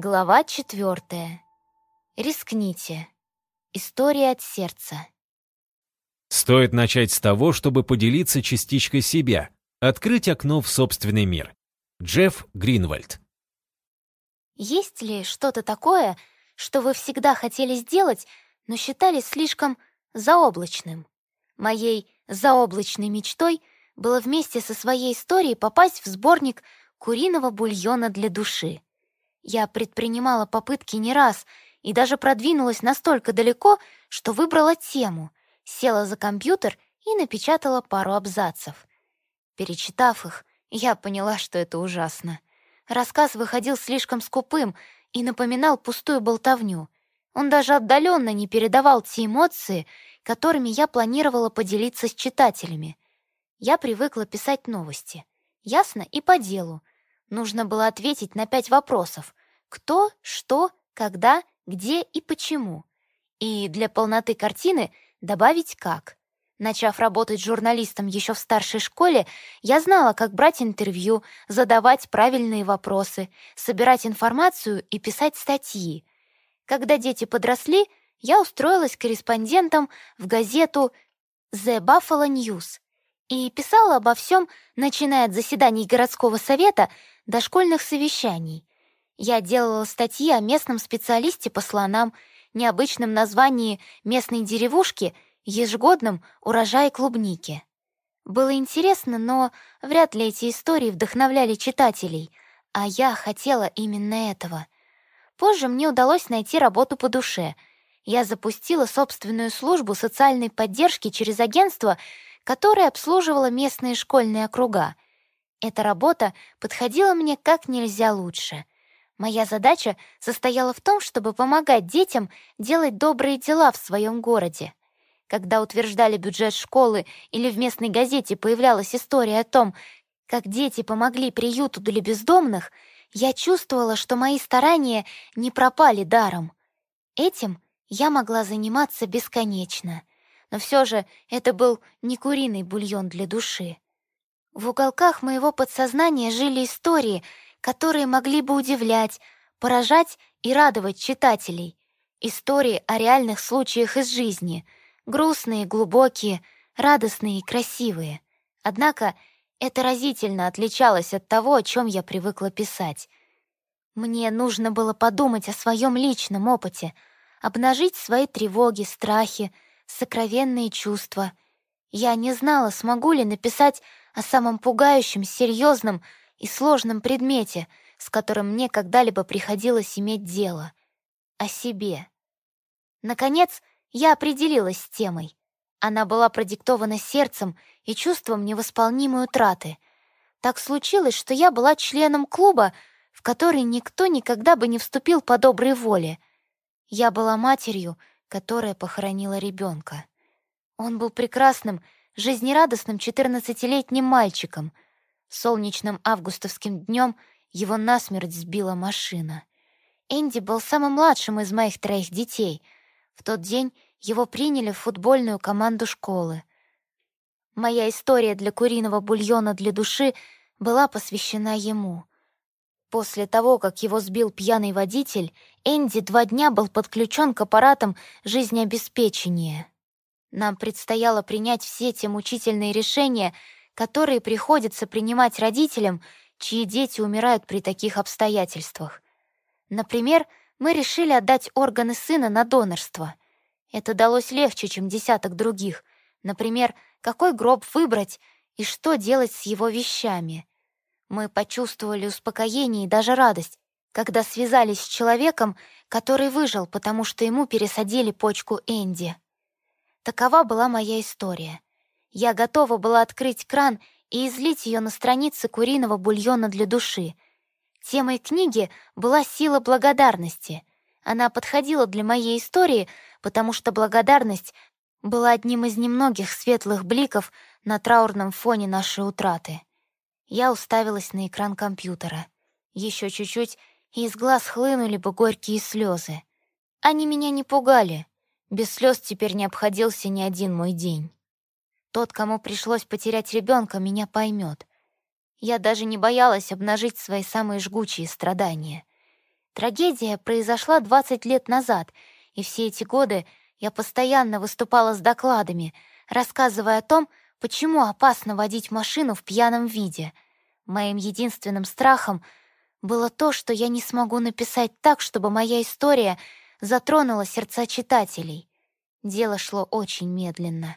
Глава четвертая. Рискните. История от сердца. Стоит начать с того, чтобы поделиться частичкой себя, открыть окно в собственный мир. Джефф Гринвальд. Есть ли что-то такое, что вы всегда хотели сделать, но считали слишком заоблачным? Моей заоблачной мечтой было вместе со своей историей попасть в сборник куриного бульона для души. Я предпринимала попытки не раз и даже продвинулась настолько далеко, что выбрала тему, села за компьютер и напечатала пару абзацев. Перечитав их, я поняла, что это ужасно. Рассказ выходил слишком скупым и напоминал пустую болтовню. Он даже отдаленно не передавал те эмоции, которыми я планировала поделиться с читателями. Я привыкла писать новости. Ясно и по делу. Нужно было ответить на пять вопросов. Кто, что, когда, где и почему. И для полноты картины добавить «как». Начав работать журналистом еще в старшей школе, я знала, как брать интервью, задавать правильные вопросы, собирать информацию и писать статьи. Когда дети подросли, я устроилась корреспондентом в газету «The Buffalo News» и писала обо всем, начиная от заседаний городского совета до школьных совещаний. Я делала статьи о местном специалисте по слонам, необычном названии местной деревушки, ежегодном урожае клубники. Было интересно, но вряд ли эти истории вдохновляли читателей, а я хотела именно этого. Позже мне удалось найти работу по душе. Я запустила собственную службу социальной поддержки через агентство, которое обслуживало местные школьные округа — эта работа подходила мне как нельзя лучше. Моя задача состояла в том, чтобы помогать детям делать добрые дела в своем городе. Когда утверждали бюджет школы или в местной газете появлялась история о том, как дети помогли приюту для бездомных, я чувствовала, что мои старания не пропали даром. Этим я могла заниматься бесконечно. Но все же это был не куриный бульон для души. В уголках моего подсознания жили истории, которые могли бы удивлять, поражать и радовать читателей. Истории о реальных случаях из жизни, грустные, глубокие, радостные и красивые. Однако это разительно отличалось от того, о чем я привыкла писать. Мне нужно было подумать о своем личном опыте, обнажить свои тревоги, страхи, сокровенные чувства. Я не знала, смогу ли написать о самом пугающем, серьезном и сложном предмете, с которым мне когда-либо приходилось иметь дело. О себе. Наконец, я определилась с темой. Она была продиктована сердцем и чувством невосполнимой утраты. Так случилось, что я была членом клуба, в который никто никогда бы не вступил по доброй воле. Я была матерью, которая похоронила ребенка. Он был прекрасным жизнерадостным четырнадцатилетним мальчиком. Солнечным августовским днем его насмерть сбила машина. Энди был самым младшим из моих троих детей. В тот день его приняли в футбольную команду школы. Моя история для куриного бульона для души была посвящена ему. После того, как его сбил пьяный водитель, Энди два дня был подключен к аппаратам жизнеобеспечения. Нам предстояло принять все те мучительные решения, которые приходится принимать родителям, чьи дети умирают при таких обстоятельствах. Например, мы решили отдать органы сына на донорство. Это далось легче, чем десяток других. Например, какой гроб выбрать и что делать с его вещами. Мы почувствовали успокоение и даже радость, когда связались с человеком, который выжил, потому что ему пересадили почку Энди. Такова была моя история. Я готова была открыть кран и излить ее на страницы куриного бульона для души. Темой книги была сила благодарности. Она подходила для моей истории, потому что благодарность была одним из немногих светлых бликов на траурном фоне нашей утраты. Я уставилась на экран компьютера. Еще чуть-чуть, и из глаз хлынули бы горькие слезы. Они меня не пугали. Без слез теперь не обходился ни один мой день. Тот, кому пришлось потерять ребенка, меня поймет. Я даже не боялась обнажить свои самые жгучие страдания. Трагедия произошла 20 лет назад, и все эти годы я постоянно выступала с докладами, рассказывая о том, почему опасно водить машину в пьяном виде. Моим единственным страхом было то, что я не смогу написать так, чтобы моя история затронула сердца читателей. Дело шло очень медленно.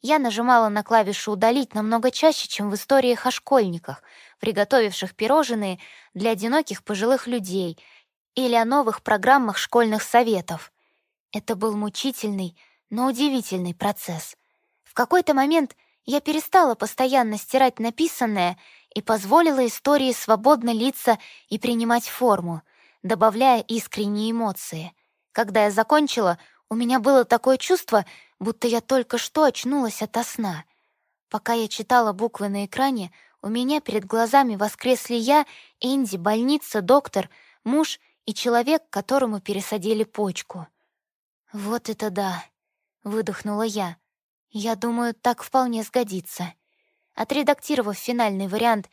Я нажимала на клавишу «Удалить» намного чаще, чем в историях о школьниках, приготовивших пирожные для одиноких пожилых людей или о новых программах школьных советов. Это был мучительный, но удивительный процесс. В какой-то момент я перестала постоянно стирать написанное и позволила истории свободно литься и принимать форму, добавляя искренние эмоции. Когда я закончила, у меня было такое чувство, будто я только что очнулась ото сна. Пока я читала буквы на экране, у меня перед глазами воскресли я, Энди, больница, доктор, муж и человек, которому пересадили почку. «Вот это да!» — выдохнула я. «Я думаю, так вполне сгодится». Отредактировав финальный вариант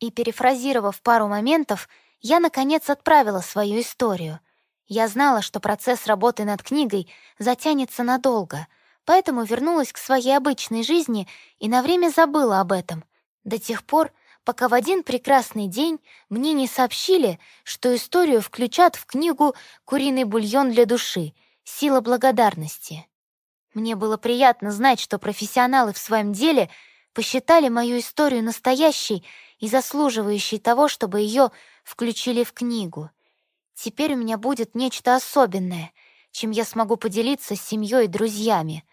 и перефразировав пару моментов, я, наконец, отправила свою историю. Я знала, что процесс работы над книгой затянется надолго, поэтому вернулась к своей обычной жизни и на время забыла об этом. До тех пор, пока в один прекрасный день мне не сообщили, что историю включат в книгу «Куриный бульон для души», сила благодарности. Мне было приятно знать, что профессионалы в своем деле посчитали мою историю настоящей и заслуживающей того, чтобы ее включили в книгу. Теперь у меня будет нечто особенное, чем я смогу поделиться с семьей и друзьями.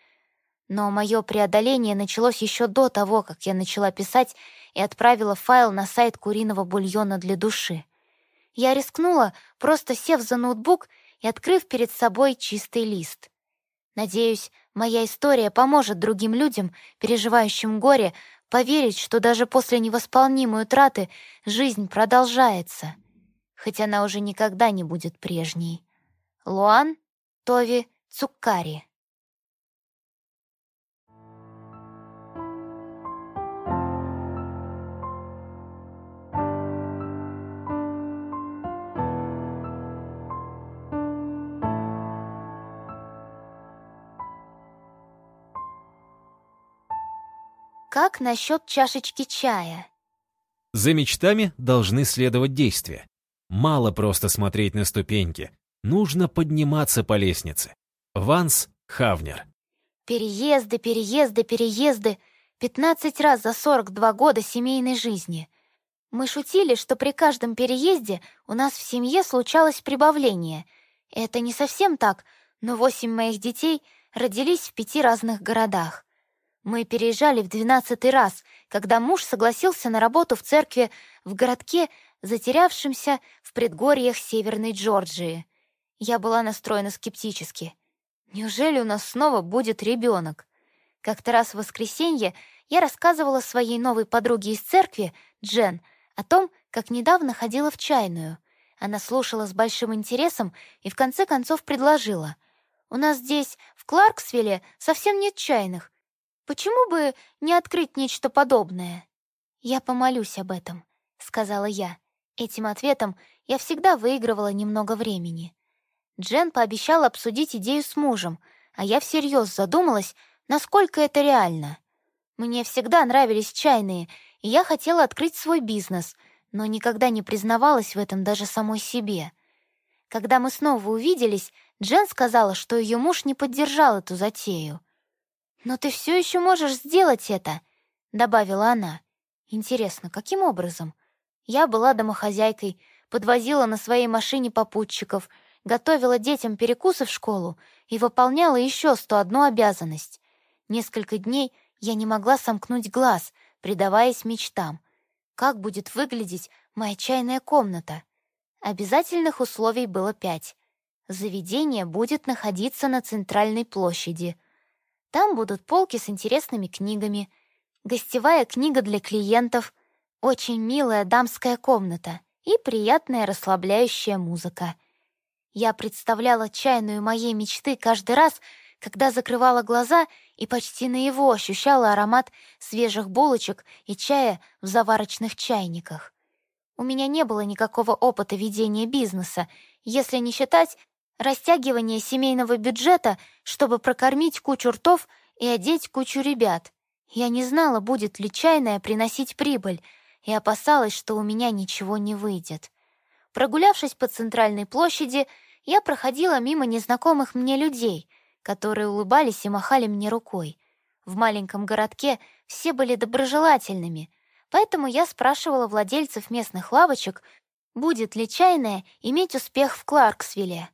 Но мое преодоление началось еще до того, как я начала писать и отправила файл на сайт куриного бульона для души. Я рискнула, просто сев за ноутбук и открыв перед собой чистый лист. Надеюсь, моя история поможет другим людям, переживающим горе, поверить, что даже после невосполнимой утраты жизнь продолжается, хоть она уже никогда не будет прежней. Луан Тови Цуккари Как насчет чашечки чая? За мечтами должны следовать действия. Мало просто смотреть на ступеньки. Нужно подниматься по лестнице. Ванс Хавнер. Переезды, переезды, переезды. 15 раз за 42 года семейной жизни. Мы шутили, что при каждом переезде у нас в семье случалось прибавление. Это не совсем так, но восемь моих детей родились в пяти разных городах. Мы переезжали в двенадцатый раз, когда муж согласился на работу в церкви в городке, затерявшемся в предгорьях Северной Джорджии. Я была настроена скептически. Неужели у нас снова будет ребенок? Как-то раз в воскресенье я рассказывала своей новой подруге из церкви, Джен, о том, как недавно ходила в чайную. Она слушала с большим интересом и в конце концов предложила. «У нас здесь, в Кларксвилле, совсем нет чайных. Почему бы не открыть нечто подобное? Я помолюсь об этом, сказала я. Этим ответом я всегда выигрывала немного времени. Джен пообещала обсудить идею с мужем, а я всерьез задумалась, насколько это реально. Мне всегда нравились чайные, и я хотела открыть свой бизнес, но никогда не признавалась в этом даже самой себе. Когда мы снова увиделись, Джен сказала, что ее муж не поддержал эту затею. «Но ты все еще можешь сделать это», — добавила она. «Интересно, каким образом?» Я была домохозяйкой, подвозила на своей машине попутчиков, готовила детям перекусы в школу и выполняла еще 101 обязанность. Несколько дней я не могла сомкнуть глаз, предаваясь мечтам. Как будет выглядеть моя чайная комната? Обязательных условий было пять. Заведение будет находиться на центральной площади — там будут полки с интересными книгами, гостевая книга для клиентов, очень милая дамская комната и приятная расслабляющая музыка. Я представляла чайную моей мечты каждый раз, когда закрывала глаза и почти наяву ощущала аромат свежих булочек и чая в заварочных чайниках. У меня не было никакого опыта ведения бизнеса, если не считать растягивание семейного бюджета, чтобы прокормить кучу ртов и одеть кучу ребят. Я не знала, будет ли чайная приносить прибыль, и опасалась, что у меня ничего не выйдет. Прогулявшись по центральной площади, я проходила мимо незнакомых мне людей, которые улыбались и махали мне рукой. В маленьком городке все были доброжелательными, поэтому я спрашивала владельцев местных лавочек, будет ли чайная иметь успех в Кларксвилле.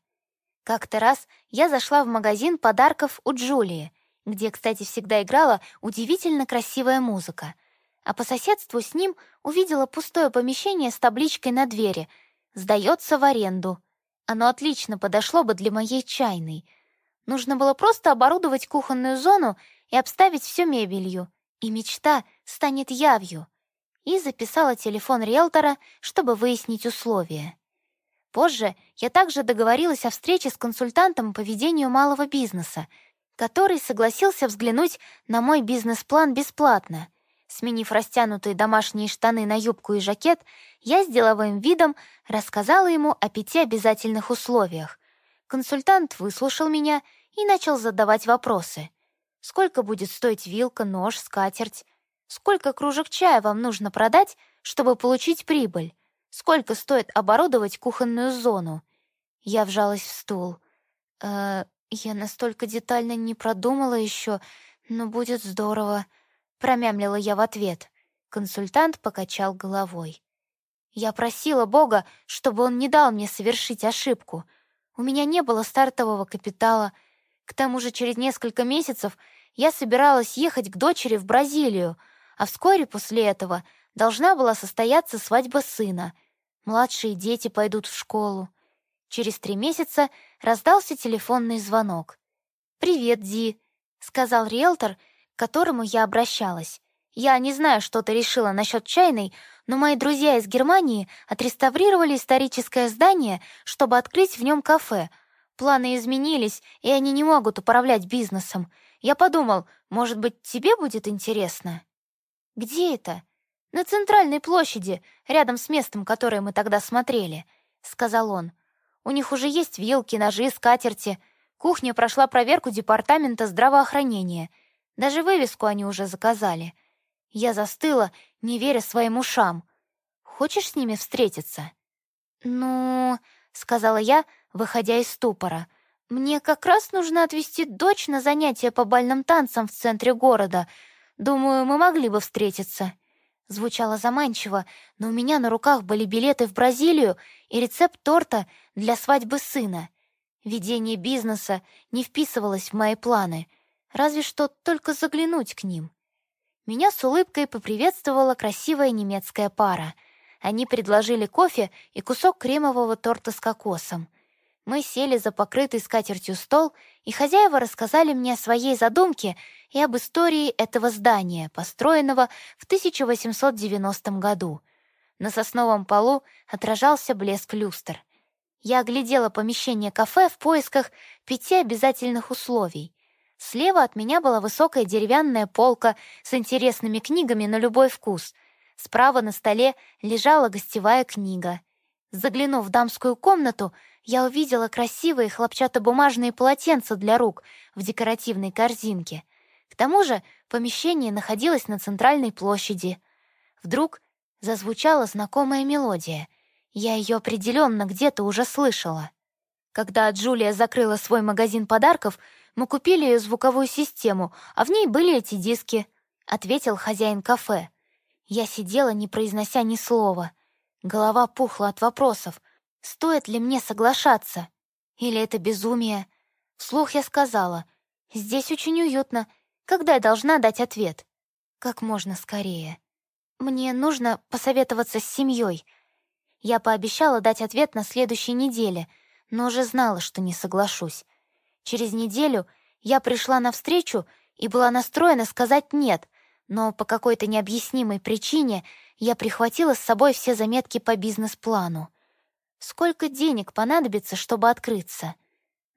Как-то раз я зашла в магазин подарков у Джулии, где, кстати, всегда играла удивительно красивая музыка. А по соседству с ним увидела пустое помещение с табличкой на двери «Сдается в аренду». Оно отлично подошло бы для моей чайной. Нужно было просто оборудовать кухонную зону и обставить все мебелью, и мечта станет явью. И записала телефон риэлтора, чтобы выяснить условия. Позже я также договорилась о встрече с консультантом по ведению малого бизнеса, который согласился взглянуть на мой бизнес-план бесплатно. Сменив растянутые домашние штаны на юбку и жакет, я с деловым видом рассказала ему о пяти обязательных условиях. Консультант выслушал меня и начал задавать вопросы — Сколько будет стоить вилка, нож, скатерть? Сколько кружек чая вам нужно продать, чтобы получить прибыль? Сколько стоит оборудовать кухонную зону? Я вжалась в стул. Э, я настолько детально не продумала еще, но будет здорово, промямлила я в ответ. Консультант покачал головой. Я просила Бога, чтобы он не дал мне совершить ошибку. У меня не было стартового капитала — к тому же через несколько месяцев я собиралась ехать к дочери в Бразилию, а вскоре после этого должна была состояться свадьба сына. Младшие дети пойдут в школу. Через три месяца раздался телефонный звонок. «Привет, Ди», — сказал риэлтор, к которому я обращалась. «Я не знаю, что ты решила насчет чайной, но мои друзья из Германии отреставрировали историческое здание, чтобы открыть в нем кафе — Планы изменились, и они не могут управлять бизнесом. Я подумал, может быть, тебе будет интересно? Где это? На центральной площади, рядом с местом, которое мы тогда смотрели, сказал он. У них уже есть вилки, ножи, скатерти. Кухня прошла проверку департамента здравоохранения. Даже вывеску они уже заказали. Я застыла, не веря своим ушам. Хочешь с ними встретиться? Ну, сказала я, выходя из ступора. «Мне как раз нужно отвезти дочь на занятия по бальным танцам в центре города. Думаю, мы могли бы встретиться». Звучало заманчиво, но у меня на руках были билеты в Бразилию и рецепт торта для свадьбы сына. Ведение бизнеса не вписывалось в мои планы, разве что только заглянуть к ним. Меня с улыбкой поприветствовала красивая немецкая пара. Они предложили кофе и кусок кремового торта с кокосом — мы сели за покрытый скатертью стол, и хозяева рассказали мне о своей задумке и об истории этого здания, построенного в 1890 году. На сосновом полу отражался блеск люстр. Я оглядела помещение кафе в поисках пяти обязательных условий. Слева от меня была высокая деревянная полка с интересными книгами на любой вкус. Справа на столе лежала гостевая книга. Заглянув в дамскую комнату, я увидела красивые хлопчатобумажные полотенца для рук в декоративной корзинке. К тому же помещение находилось на центральной площади. Вдруг зазвучала знакомая мелодия. Я ее определенно где-то уже слышала. Когда Джулия закрыла свой магазин подарков, мы купили ее звуковую систему, а в ней были эти диски, — ответил хозяин кафе. Я сидела, не произнося ни слова. Голова пухла от вопросов — Стоит ли мне соглашаться? Или это безумие? Вслух я сказала, «Здесь очень уютно. Когда я должна дать ответ?» «Как можно скорее. Мне нужно посоветоваться с семьей. Я пообещала дать ответ на следующей неделе, но уже знала, что не соглашусь. Через неделю я пришла на встречу и была настроена сказать «нет», но по какой-то необъяснимой причине я прихватила с собой все заметки по бизнес-плану. Сколько денег понадобится, чтобы открыться?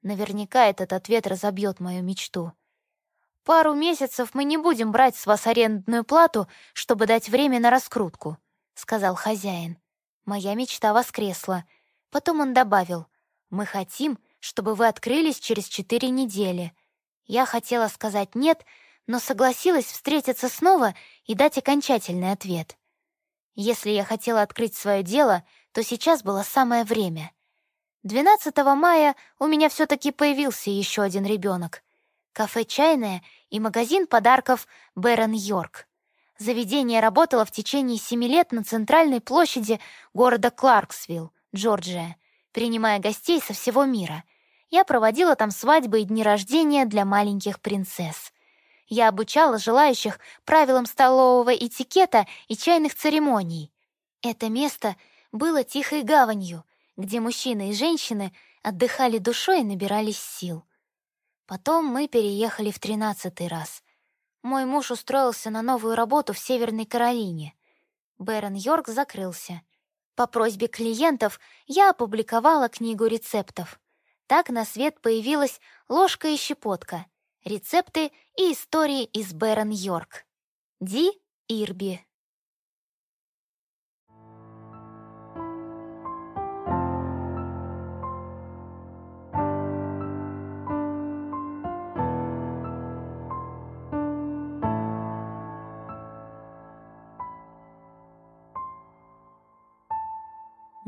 Наверняка этот ответ разобьет мою мечту. Пару месяцев мы не будем брать с вас арендную плату, чтобы дать время на раскрутку, сказал хозяин. Моя мечта воскресла. Потом он добавил, «Мы хотим, чтобы вы открылись через четыре недели». Я хотела сказать «нет», но согласилась встретиться снова и дать окончательный ответ. Если я хотела открыть свое дело, то сейчас было самое время. 12 мая у меня все-таки появился еще один ребенок. Кафе «Чайное» и магазин подарков «Бэрон Йорк». Заведение работало в течение семи лет на центральной площади города Кларксвилл, Джорджия, принимая гостей со всего мира. Я проводила там свадьбы и дни рождения для маленьких принцесс. Я обучала желающих правилам столового этикета и чайных церемоний. Это место было тихой гаванью, где мужчины и женщины отдыхали душой и набирались сил. Потом мы переехали в тринадцатый раз. Мой муж устроился на новую работу в Северной Каролине. Бэрон Йорк закрылся. По просьбе клиентов я опубликовала книгу рецептов. Так на свет появилась «Ложка и щепотка», рецепты и истории из Бэрон Йорк. Ди Ирби.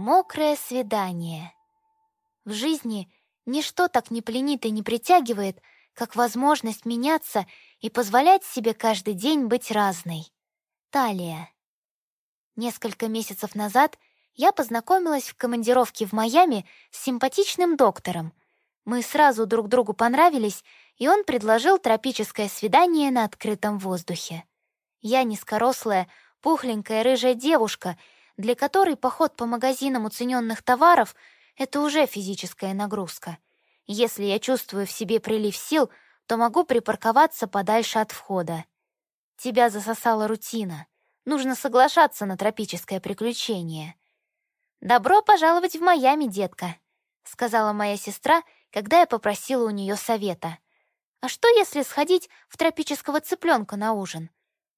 Мокрое свидание. В жизни ничто так не пленит и не притягивает, как возможность меняться и позволять себе каждый день быть разной. Талия. Несколько месяцев назад я познакомилась в командировке в Майами с симпатичным доктором. Мы сразу друг другу понравились, и он предложил тропическое свидание на открытом воздухе. Я низкорослая, пухленькая рыжая девушка — для которой поход по магазинам уцененных товаров — это уже физическая нагрузка. Если я чувствую в себе прилив сил, то могу припарковаться подальше от входа. Тебя засосала рутина. Нужно соглашаться на тропическое приключение. «Добро пожаловать в Майами, детка», — сказала моя сестра, когда я попросила у нее совета. «А что, если сходить в тропического цыпленка на ужин?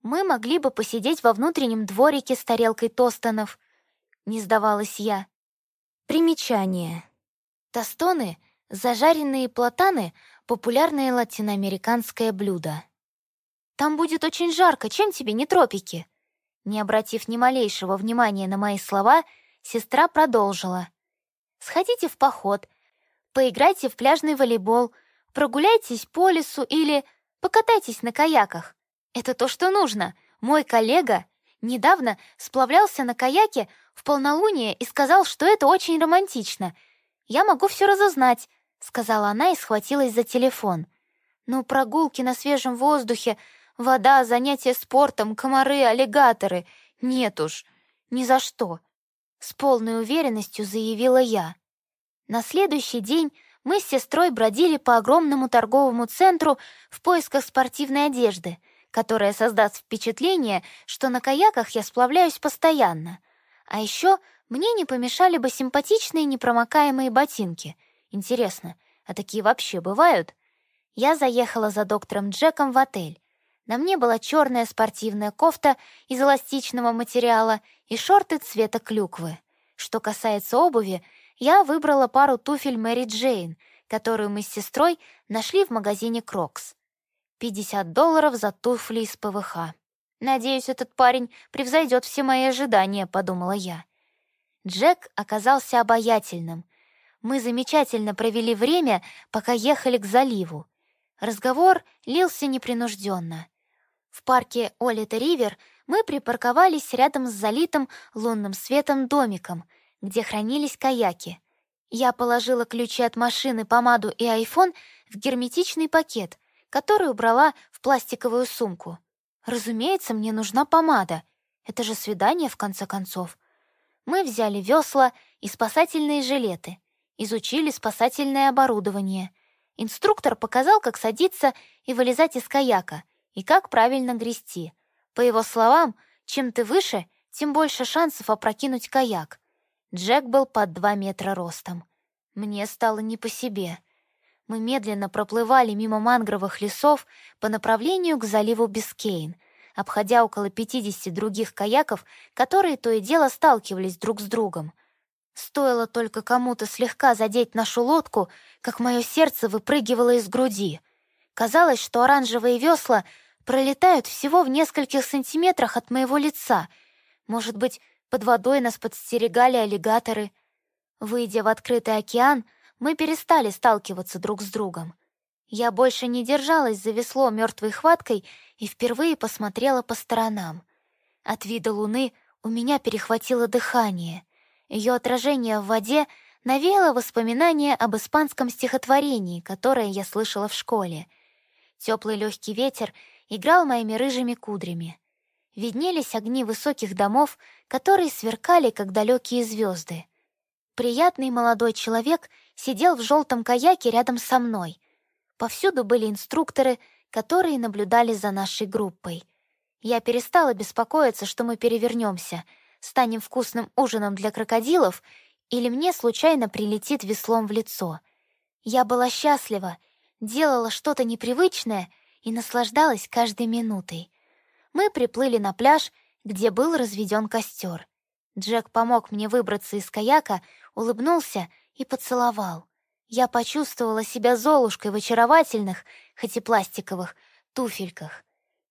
Мы могли бы посидеть во внутреннем дворике с тарелкой тостонов. Не сдавалась я. Примечание. Тостоны — зажаренные платаны, популярное латиноамериканское блюдо. Там будет очень жарко, чем тебе не тропики? Не обратив ни малейшего внимания на мои слова, сестра продолжила. Сходите в поход, поиграйте в пляжный волейбол, прогуляйтесь по лесу или покатайтесь на каяках. Это то, что нужно. Мой коллега недавно сплавлялся на каяке в полнолуние и сказал, что это очень романтично. Я могу все разузнать, сказала она и схватилась за телефон. Ну, прогулки на свежем воздухе, вода, занятия спортом, комары, аллигаторы. Нет уж, ни за что. С полной уверенностью заявила я. На следующий день мы с сестрой бродили по огромному торговому центру в поисках спортивной одежды — которая создаст впечатление, что на каяках я сплавляюсь постоянно. А еще мне не помешали бы симпатичные непромокаемые ботинки. Интересно, а такие вообще бывают? Я заехала за доктором Джеком в отель. На мне была черная спортивная кофта из эластичного материала и шорты цвета клюквы. Что касается обуви, я выбрала пару туфель Мэри Джейн, которую мы с сестрой нашли в магазине Crocs. 50 долларов за туфли из ПВХ. «Надеюсь, этот парень превзойдет все мои ожидания», — подумала я. Джек оказался обаятельным. Мы замечательно провели время, пока ехали к заливу. Разговор лился непринужденно. В парке Олита Ривер мы припарковались рядом с залитым лунным светом домиком, где хранились каяки. Я положила ключи от машины, помаду и айфон в герметичный пакет — которую брала в пластиковую сумку. Разумеется, мне нужна помада. Это же свидание, в конце концов. Мы взяли весла и спасательные жилеты, изучили спасательное оборудование. Инструктор показал, как садиться и вылезать из каяка, и как правильно грести. По его словам, чем ты выше, тем больше шансов опрокинуть каяк. Джек был под два метра ростом. Мне стало не по себе — мы медленно проплывали мимо мангровых лесов по направлению к заливу Бискейн, обходя около 50 других каяков, которые то и дело сталкивались друг с другом. Стоило только кому-то слегка задеть нашу лодку, как мое сердце выпрыгивало из груди. Казалось, что оранжевые весла пролетают всего в нескольких сантиметрах от моего лица. Может быть, под водой нас подстерегали аллигаторы. Выйдя в открытый океан, мы перестали сталкиваться друг с другом. Я больше не держалась за весло мертвой хваткой и впервые посмотрела по сторонам. От вида луны у меня перехватило дыхание. Ее отражение в воде навеяло воспоминания об испанском стихотворении, которое я слышала в школе. Теплый легкий ветер играл моими рыжими кудрями. Виднелись огни высоких домов, которые сверкали, как далекие звезды. Приятный молодой человек сидел в желтом каяке рядом со мной — Повсюду были инструкторы, которые наблюдали за нашей группой. Я перестала беспокоиться, что мы перевернемся, станем вкусным ужином для крокодилов или мне случайно прилетит веслом в лицо. Я была счастлива, делала что-то непривычное и наслаждалась каждой минутой. Мы приплыли на пляж, где был разведен костер. Джек помог мне выбраться из каяка, улыбнулся и поцеловал. Я почувствовала себя золушкой в очаровательных, хоть и пластиковых, туфельках.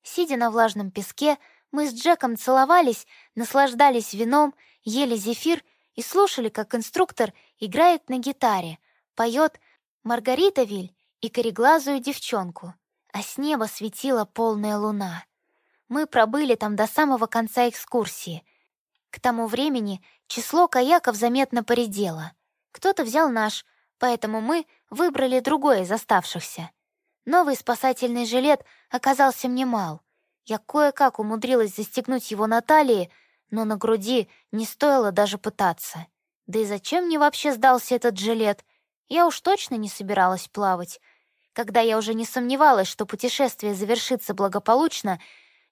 Сидя на влажном песке, мы с Джеком целовались, наслаждались вином, ели зефир и слушали, как инструктор играет на гитаре, поет Маргарита Виль и кореглазую девчонку, а с неба светила полная луна. Мы пробыли там до самого конца экскурсии. К тому времени число каяков заметно поредело. Кто-то взял наш — поэтому мы выбрали другой из оставшихся. Новый спасательный жилет оказался мне мал. Я кое-как умудрилась застегнуть его на талии, но на груди не стоило даже пытаться. Да и зачем мне вообще сдался этот жилет? Я уж точно не собиралась плавать. Когда я уже не сомневалась, что путешествие завершится благополучно,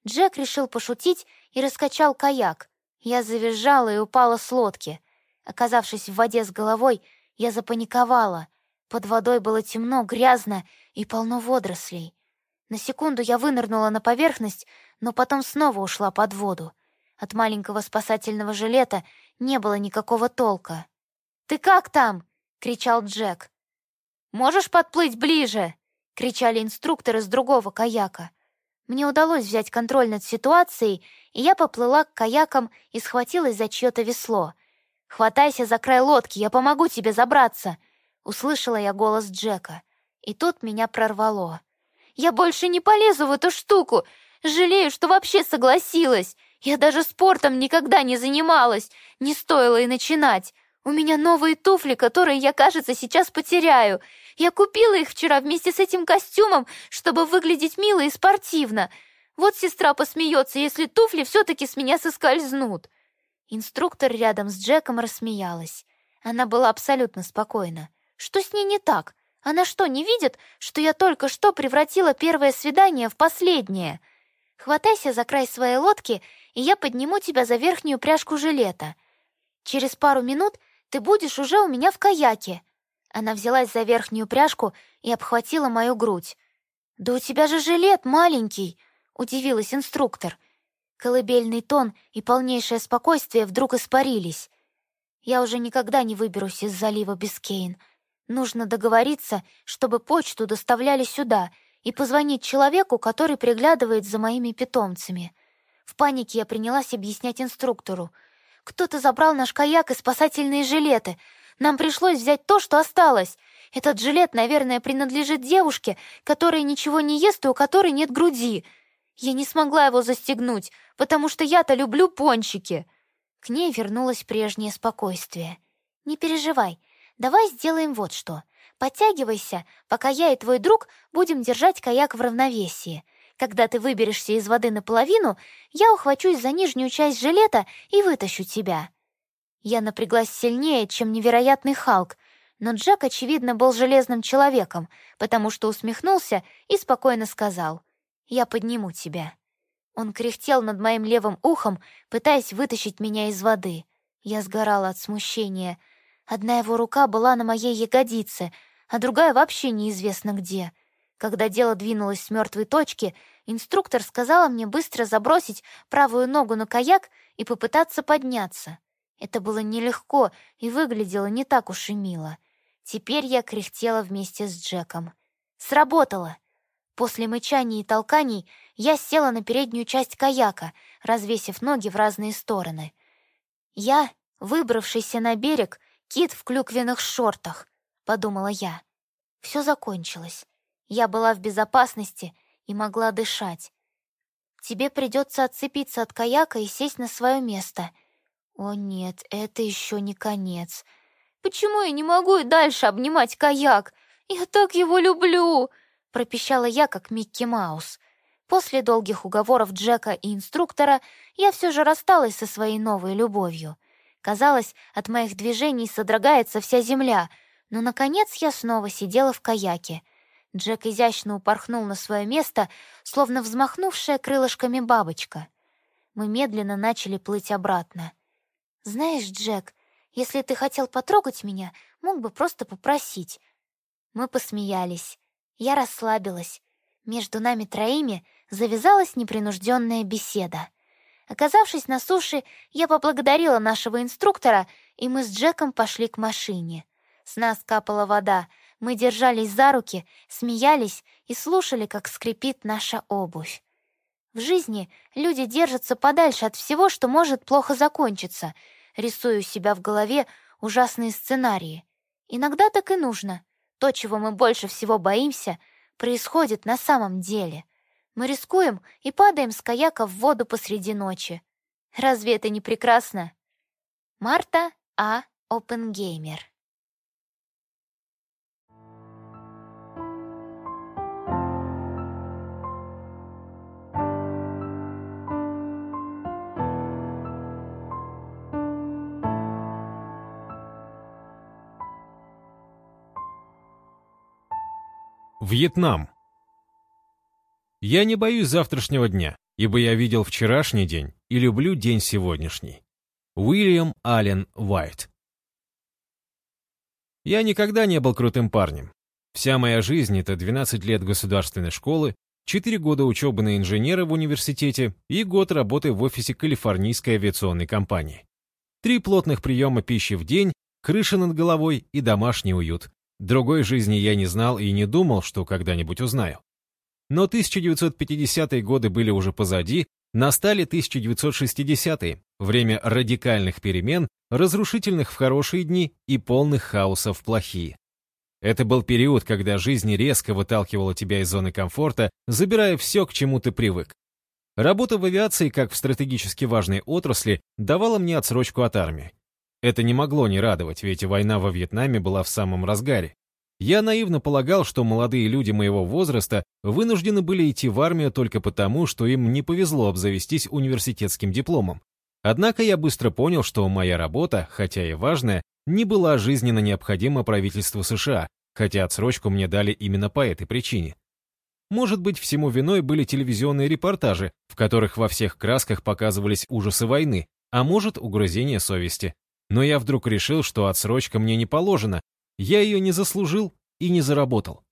Джек решил пошутить и раскачал каяк. Я завизжала и упала с лодки. Оказавшись в воде с головой, я запаниковала. Под водой было темно, грязно и полно водорослей. На секунду я вынырнула на поверхность, но потом снова ушла под воду. От маленького спасательного жилета не было никакого толка. «Ты как там?» — кричал Джек. «Можешь подплыть ближе?» — кричали инструкторы с другого каяка. Мне удалось взять контроль над ситуацией, и я поплыла к каякам и схватилась за чье-то весло — «Хватайся за край лодки, я помогу тебе забраться!» Услышала я голос Джека. И тут меня прорвало. «Я больше не полезу в эту штуку! Жалею, что вообще согласилась! Я даже спортом никогда не занималась! Не стоило и начинать! У меня новые туфли, которые я, кажется, сейчас потеряю! Я купила их вчера вместе с этим костюмом, чтобы выглядеть мило и спортивно! Вот сестра посмеется, если туфли все-таки с меня соскользнут!» Инструктор рядом с Джеком рассмеялась. Она была абсолютно спокойна. Что с ней не так? Она что, не видит, что я только что превратила первое свидание в последнее? Хватайся за край своей лодки, и я подниму тебя за верхнюю пряжку жилета. Через пару минут ты будешь уже у меня в каяке. Она взялась за верхнюю пряжку и обхватила мою грудь. «Да у тебя же жилет маленький!» — удивилась инструктор. Колыбельный тон и полнейшее спокойствие вдруг испарились. Я уже никогда не выберусь из залива Бискейн. Нужно договориться, чтобы почту доставляли сюда, и позвонить человеку, который приглядывает за моими питомцами. В панике я принялась объяснять инструктору. Кто-то забрал наш каяк и спасательные жилеты. Нам пришлось взять то, что осталось. Этот жилет, наверное, принадлежит девушке, которая ничего не ест и у которой нет груди. Я не смогла его застегнуть, потому что я-то люблю пончики. К ней вернулось прежнее спокойствие. Не переживай, давай сделаем вот что. Подтягивайся, пока я и твой друг будем держать каяк в равновесии. Когда ты выберешься из воды наполовину, я ухвачусь за нижнюю часть жилета и вытащу тебя. Я напряглась сильнее, чем невероятный Халк, но Джек, очевидно, был железным человеком, потому что усмехнулся и спокойно сказал — я подниму тебя». Он кряхтел над моим левым ухом, пытаясь вытащить меня из воды. Я сгорала от смущения. Одна его рука была на моей ягодице, а другая вообще неизвестно где. Когда дело двинулось с мертвой точки, инструктор сказала мне быстро забросить правую ногу на каяк и попытаться подняться. Это было нелегко и выглядело не так уж и мило. Теперь я кряхтела вместе с Джеком. Сработало! После мычаний и толканий я села на переднюю часть каяка, развесив ноги в разные стороны. Я, выбравшийся на берег, кит в клюквенных шортах, подумала я. Все закончилось. Я была в безопасности и могла дышать. Тебе придется отцепиться от каяка и сесть на свое место. О нет, это еще не конец. Почему я не могу и дальше обнимать каяк? Я так его люблю!» Пропищала я, как Микки Маус. После долгих уговоров Джека и инструктора я все же рассталась со своей новой любовью. Казалось, от моих движений содрогается вся земля, но, наконец, я снова сидела в каяке. Джек изящно упорхнул на свое место, словно взмахнувшая крылышками бабочка. Мы медленно начали плыть обратно. «Знаешь, Джек, если ты хотел потрогать меня, мог бы просто попросить». Мы посмеялись. Я расслабилась. Между нами троими завязалась непринужденная беседа. Оказавшись на суше, я поблагодарила нашего инструктора, и мы с Джеком пошли к машине. С нас капала вода, мы держались за руки, смеялись и слушали, как скрипит наша обувь. В жизни люди держатся подальше от всего, что может плохо закончиться — рисую себя в голове ужасные сценарии. Иногда так и нужно. То, чего мы больше всего боимся, происходит на самом деле. Мы рискуем и падаем с каяка в воду посреди ночи. Разве это не прекрасно? Марта А. Опенгеймер Вьетнам. Я не боюсь завтрашнего дня, ибо я видел вчерашний день и люблю день сегодняшний. Уильям Аллен Уайт. Я никогда не был крутым парнем. Вся моя жизнь — это 12 лет государственной школы, 4 года учебы на инженера в университете и год работы в офисе Калифорнийской авиационной компании. Три плотных приема пищи в день, крыша над головой и домашний уют, Другой жизни я не знал и не думал, что когда-нибудь узнаю. Но 1950-е годы были уже позади, настали 1960-е, время радикальных перемен, разрушительных в хорошие дни и полных хаоса в плохие. Это был период, когда жизнь резко выталкивала тебя из зоны комфорта, забирая все, к чему ты привык. Работа в авиации, как в стратегически важной отрасли, давала мне отсрочку от армии. Это не могло не радовать, ведь война во Вьетнаме была в самом разгаре. Я наивно полагал, что молодые люди моего возраста вынуждены были идти в армию только потому, что им не повезло обзавестись университетским дипломом. Однако я быстро понял, что моя работа, хотя и важная, не была жизненно необходима правительству США, хотя отсрочку мне дали именно по этой причине. Может быть, всему виной были телевизионные репортажи, в которых во всех красках показывались ужасы войны, а может, угрызение совести. Но я вдруг решил, что отсрочка мне не положена, я ее не заслужил и не заработал.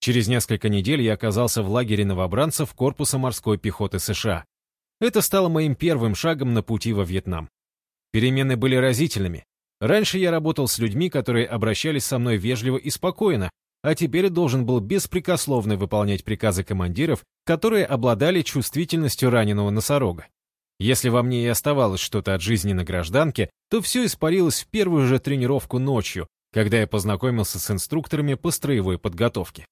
Через несколько недель я оказался в лагере новобранцев Корпуса морской пехоты США. Это стало моим первым шагом на пути во Вьетнам. Перемены были разительными. Раньше я работал с людьми, которые обращались со мной вежливо и спокойно, а теперь должен был беспрекословно выполнять приказы командиров, которые обладали чувствительностью раненого носорога. Если во мне и оставалось что-то от жизни на гражданке, то все испарилось в первую же тренировку ночью, когда я познакомился с инструкторами по строевой подготовке.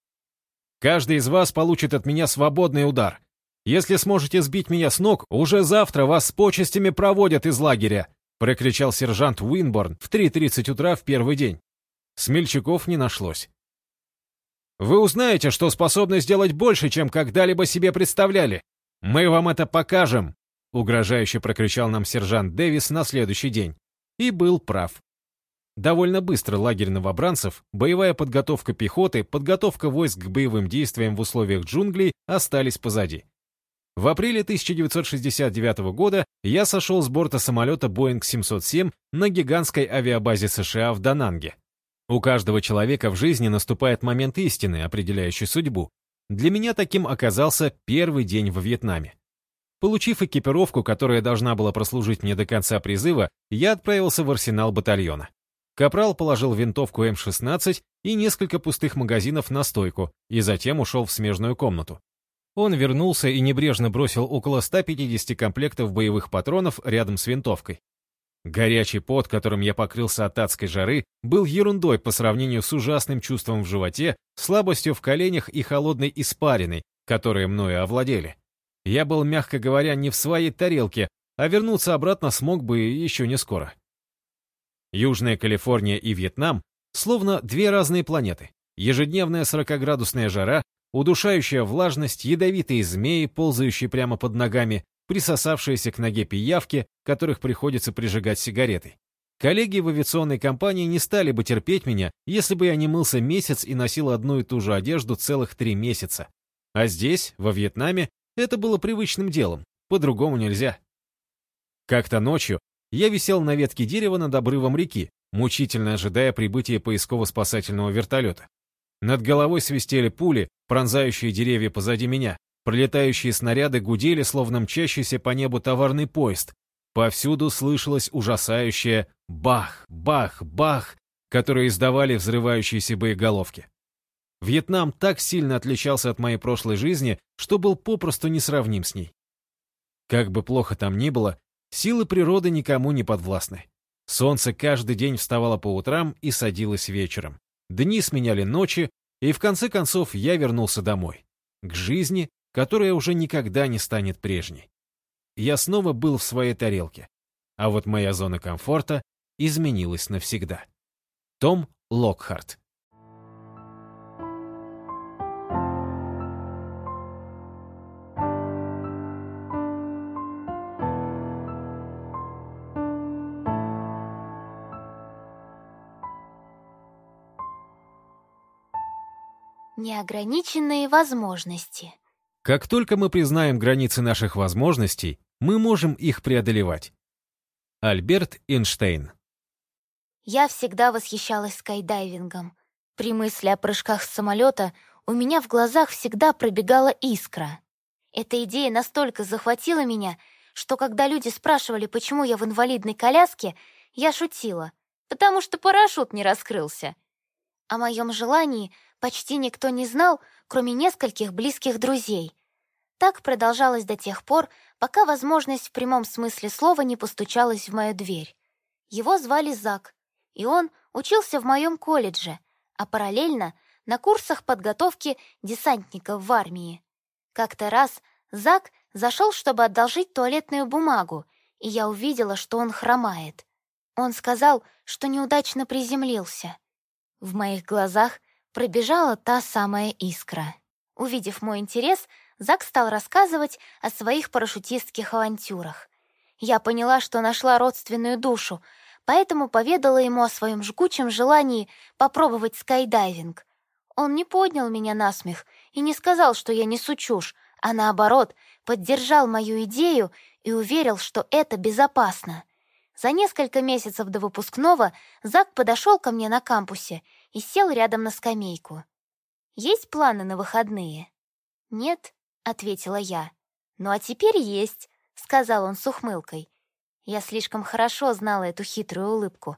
Каждый из вас получит от меня свободный удар. Если сможете сбить меня с ног, уже завтра вас с почестями проводят из лагеря, прокричал сержант Уинборн в 3.30 утра в первый день. Смельчаков не нашлось. Вы узнаете, что способны сделать больше, чем когда-либо себе представляли. Мы вам это покажем, Угрожающе прокричал нам сержант Дэвис на следующий день. И был прав. Довольно быстро лагерь новобранцев, боевая подготовка пехоты, подготовка войск к боевым действиям в условиях джунглей остались позади. В апреле 1969 года я сошел с борта самолета Boeing 707 на гигантской авиабазе США в Дананге. У каждого человека в жизни наступает момент истины, определяющий судьбу. Для меня таким оказался первый день во Вьетнаме. Получив экипировку, которая должна была прослужить мне до конца призыва, я отправился в арсенал батальона. Капрал положил винтовку М-16 и несколько пустых магазинов на стойку и затем ушел в смежную комнату. Он вернулся и небрежно бросил около 150 комплектов боевых патронов рядом с винтовкой. Горячий пот, которым я покрылся от адской жары, был ерундой по сравнению с ужасным чувством в животе, слабостью в коленях и холодной испариной, которые мною овладели. Я был, мягко говоря, не в своей тарелке, а вернуться обратно смог бы еще не скоро. Южная Калифорния и Вьетнам словно две разные планеты. Ежедневная 40-градусная жара, удушающая влажность, ядовитые змеи, ползающие прямо под ногами, присосавшиеся к ноге пиявки, которых приходится прижигать сигаретой. Коллеги в авиационной компании не стали бы терпеть меня, если бы я не мылся месяц и носил одну и ту же одежду целых три месяца. А здесь, во Вьетнаме, это было привычным делом, по-другому нельзя. Как-то ночью я висел на ветке дерева над обрывом реки, мучительно ожидая прибытия поисково-спасательного вертолета. Над головой свистели пули, пронзающие деревья позади меня. Пролетающие снаряды гудели, словно мчащийся по небу товарный поезд. Повсюду слышалось ужасающее «бах, бах, бах», которое издавали взрывающиеся боеголовки. Вьетнам так сильно отличался от моей прошлой жизни, что был попросту несравним с ней. Как бы плохо там ни было, силы природы никому не подвластны. Солнце каждый день вставало по утрам и садилось вечером. Дни сменяли ночи, и в конце концов я вернулся домой. К жизни, которая уже никогда не станет прежней. Я снова был в своей тарелке. А вот моя зона комфорта изменилась навсегда. Том Локхарт Неограниченные возможности. Как только мы признаем границы наших возможностей, мы можем их преодолевать. Альберт Эйнштейн Я всегда восхищалась скайдайвингом. При мысли о прыжках с самолета у меня в глазах всегда пробегала искра. Эта идея настолько захватила меня, что когда люди спрашивали, почему я в инвалидной коляске, я шутила, потому что парашют не раскрылся. О моем желании почти никто не знал, кроме нескольких близких друзей. Так продолжалось до тех пор, пока возможность в прямом смысле слова не постучалась в мою дверь. Его звали Зак, и он учился в моем колледже, а параллельно на курсах подготовки десантников в армии. Как-то раз Зак зашел, чтобы одолжить туалетную бумагу, и я увидела, что он хромает. Он сказал, что неудачно приземлился. В моих глазах пробежала та самая искра. Увидев мой интерес, Зак стал рассказывать о своих парашютистских авантюрах. Я поняла, что нашла родственную душу, поэтому поведала ему о своем жгучем желании попробовать скайдайвинг. Он не поднял меня на смех и не сказал, что я несу чушь, а наоборот, поддержал мою идею и уверил, что это безопасно. За несколько месяцев до выпускного Зак подошел ко мне на кампусе и сел рядом на скамейку. «Есть планы на выходные?» «Нет», — ответила я. «Ну а теперь есть», — сказал он с ухмылкой. Я слишком хорошо знала эту хитрую улыбку.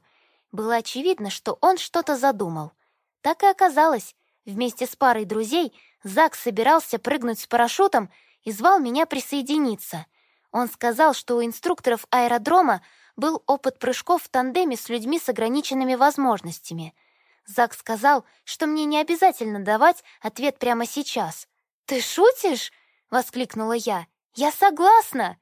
Было очевидно, что он что-то задумал. Так и оказалось. Вместе с парой друзей Зак собирался прыгнуть с парашютом и звал меня присоединиться. Он сказал, что у инструкторов аэродрома был опыт прыжков в тандеме с людьми с ограниченными возможностями — Зак сказал, что мне не обязательно давать ответ прямо сейчас. «Ты шутишь?» — воскликнула я. «Я согласна!»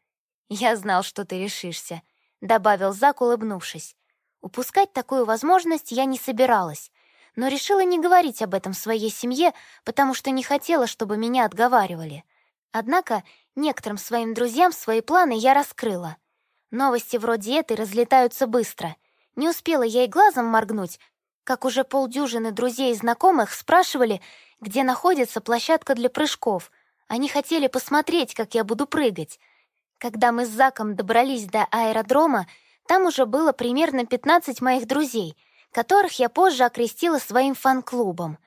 «Я знал, что ты решишься», — добавил Зак, улыбнувшись. Упускать такую возможность я не собиралась, но решила не говорить об этом своей семье, потому что не хотела, чтобы меня отговаривали. Однако некоторым своим друзьям свои планы я раскрыла. Новости вроде этой разлетаются быстро. Не успела я и глазом моргнуть, как уже полдюжины друзей и знакомых спрашивали, где находится площадка для прыжков. Они хотели посмотреть, как я буду прыгать. Когда мы с Заком добрались до аэродрома, там уже было примерно 15 моих друзей, которых я позже окрестила своим фан-клубом.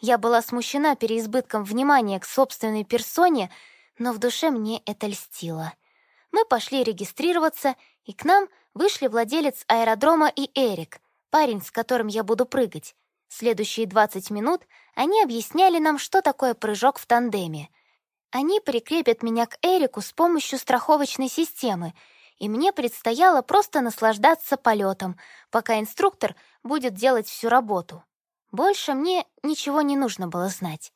Я была смущена переизбытком внимания к собственной персоне, но в душе мне это льстило. Мы пошли регистрироваться, и к нам вышли владелец аэродрома и Эрик, парень, с которым я буду прыгать. Следующие 20 минут они объясняли нам, что такое прыжок в тандеме. Они прикрепят меня к Эрику с помощью страховочной системы, и мне предстояло просто наслаждаться полетом, пока инструктор будет делать всю работу. Больше мне ничего не нужно было знать.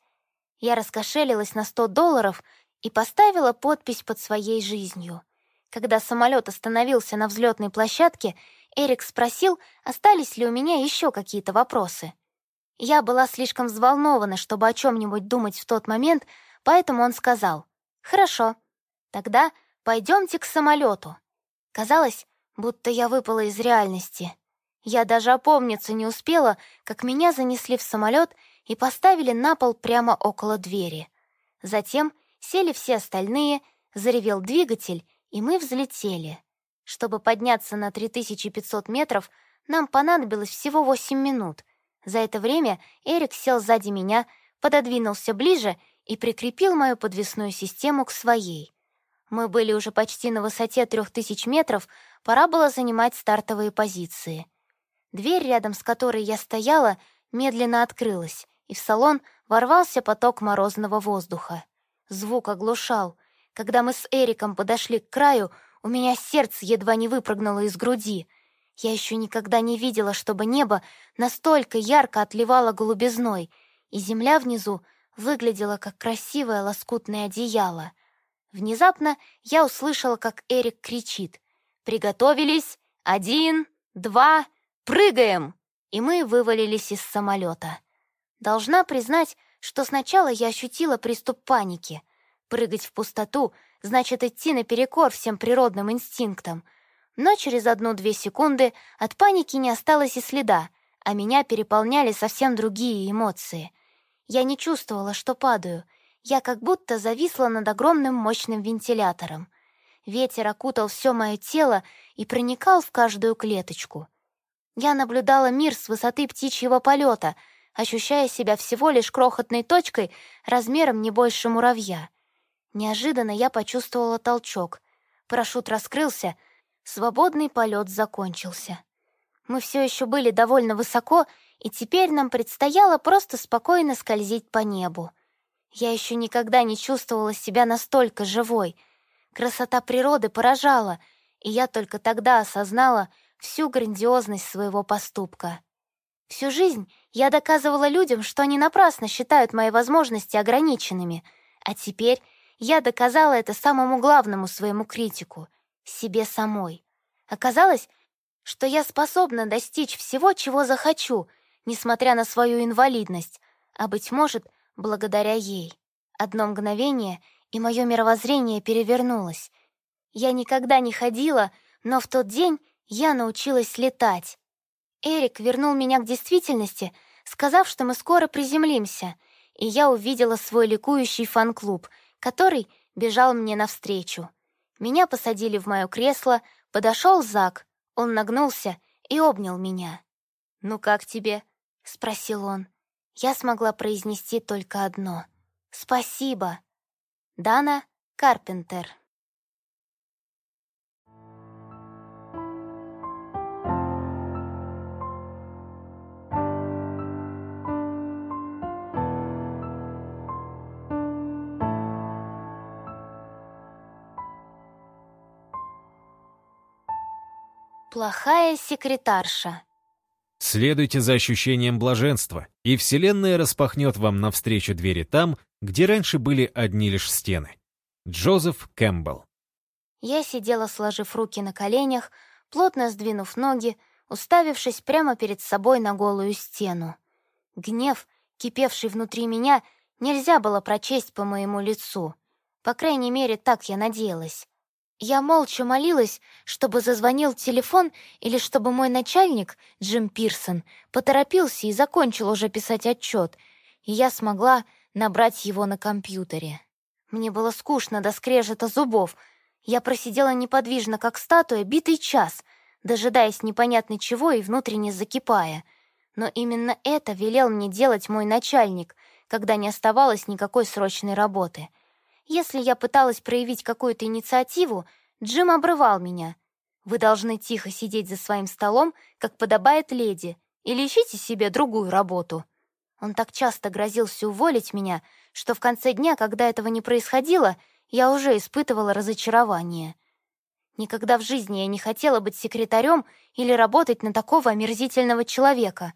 Я раскошелилась на 100 долларов и поставила подпись под своей жизнью. Когда самолет остановился на взлетной площадке, Эрик спросил, остались ли у меня еще какие-то вопросы. Я была слишком взволнована, чтобы о чем-нибудь думать в тот момент, поэтому он сказал, «Хорошо, тогда пойдемте к самолету». Казалось, будто я выпала из реальности. Я даже опомниться не успела, как меня занесли в самолет и поставили на пол прямо около двери. Затем сели все остальные, заревел двигатель, и мы взлетели. Чтобы подняться на 3500 метров, нам понадобилось всего 8 минут. За это время Эрик сел сзади меня, пододвинулся ближе и прикрепил мою подвесную систему к своей. Мы были уже почти на высоте 3000 метров, пора было занимать стартовые позиции. Дверь, рядом с которой я стояла, медленно открылась, и в салон ворвался поток морозного воздуха. Звук оглушал. Когда мы с Эриком подошли к краю, у меня сердце едва не выпрыгнуло из груди. Я еще никогда не видела, чтобы небо настолько ярко отливало голубизной, и земля внизу выглядела как красивое лоскутное одеяло. Внезапно я услышала, как Эрик кричит «Приготовились! Один, два, прыгаем!» И мы вывалились из самолета. Должна признать, что сначала я ощутила приступ паники. Прыгать в пустоту значит идти наперекор всем природным инстинктам — но через одну-две секунды от паники не осталось и следа, а меня переполняли совсем другие эмоции. Я не чувствовала, что падаю. Я как будто зависла над огромным мощным вентилятором. Ветер окутал все мое тело и проникал в каждую клеточку. Я наблюдала мир с высоты птичьего полета, ощущая себя всего лишь крохотной точкой размером не больше муравья. Неожиданно я почувствовала толчок. Парашют раскрылся — Свободный полет закончился. Мы все еще были довольно высоко, и теперь нам предстояло просто спокойно скользить по небу. Я еще никогда не чувствовала себя настолько живой. Красота природы поражала, и я только тогда осознала всю грандиозность своего поступка. Всю жизнь я доказывала людям, что они напрасно считают мои возможности ограниченными, а теперь я доказала это самому главному своему критику — себе самой. Оказалось, что я способна достичь всего, чего захочу, несмотря на свою инвалидность, а, быть может, благодаря ей. Одно мгновение, и мое мировоззрение перевернулось. Я никогда не ходила, но в тот день я научилась летать. Эрик вернул меня к действительности, сказав, что мы скоро приземлимся, и я увидела свой ликующий фан-клуб, который бежал мне навстречу. Меня посадили в мое кресло, подошел Зак. Он нагнулся и обнял меня. «Ну как тебе?» — спросил он. Я смогла произнести только одно. «Спасибо». Дана Карпентер Плохая секретарша. Следуйте за ощущением блаженства, и Вселенная распахнет вам навстречу двери там, где раньше были одни лишь стены. Джозеф Кэмпбелл. Я сидела, сложив руки на коленях, плотно сдвинув ноги, уставившись прямо перед собой на голую стену. Гнев, кипевший внутри меня, нельзя было прочесть по моему лицу. По крайней мере, так я надеялась. Я молча молилась, чтобы зазвонил телефон или чтобы мой начальник, Джим Пирсон, поторопился и закончил уже писать отчет, и я смогла набрать его на компьютере. Мне было скучно до скрежета зубов. Я просидела неподвижно, как статуя, битый час, дожидаясь непонятно чего и внутренне закипая. Но именно это велел мне делать мой начальник, когда не оставалось никакой срочной работы. Если я пыталась проявить какую-то инициативу, Джим обрывал меня. «Вы должны тихо сидеть за своим столом, как подобает леди, или ищите себе другую работу». Он так часто грозился уволить меня, что в конце дня, когда этого не происходило, я уже испытывала разочарование. Никогда в жизни я не хотела быть секретарем или работать на такого омерзительного человека.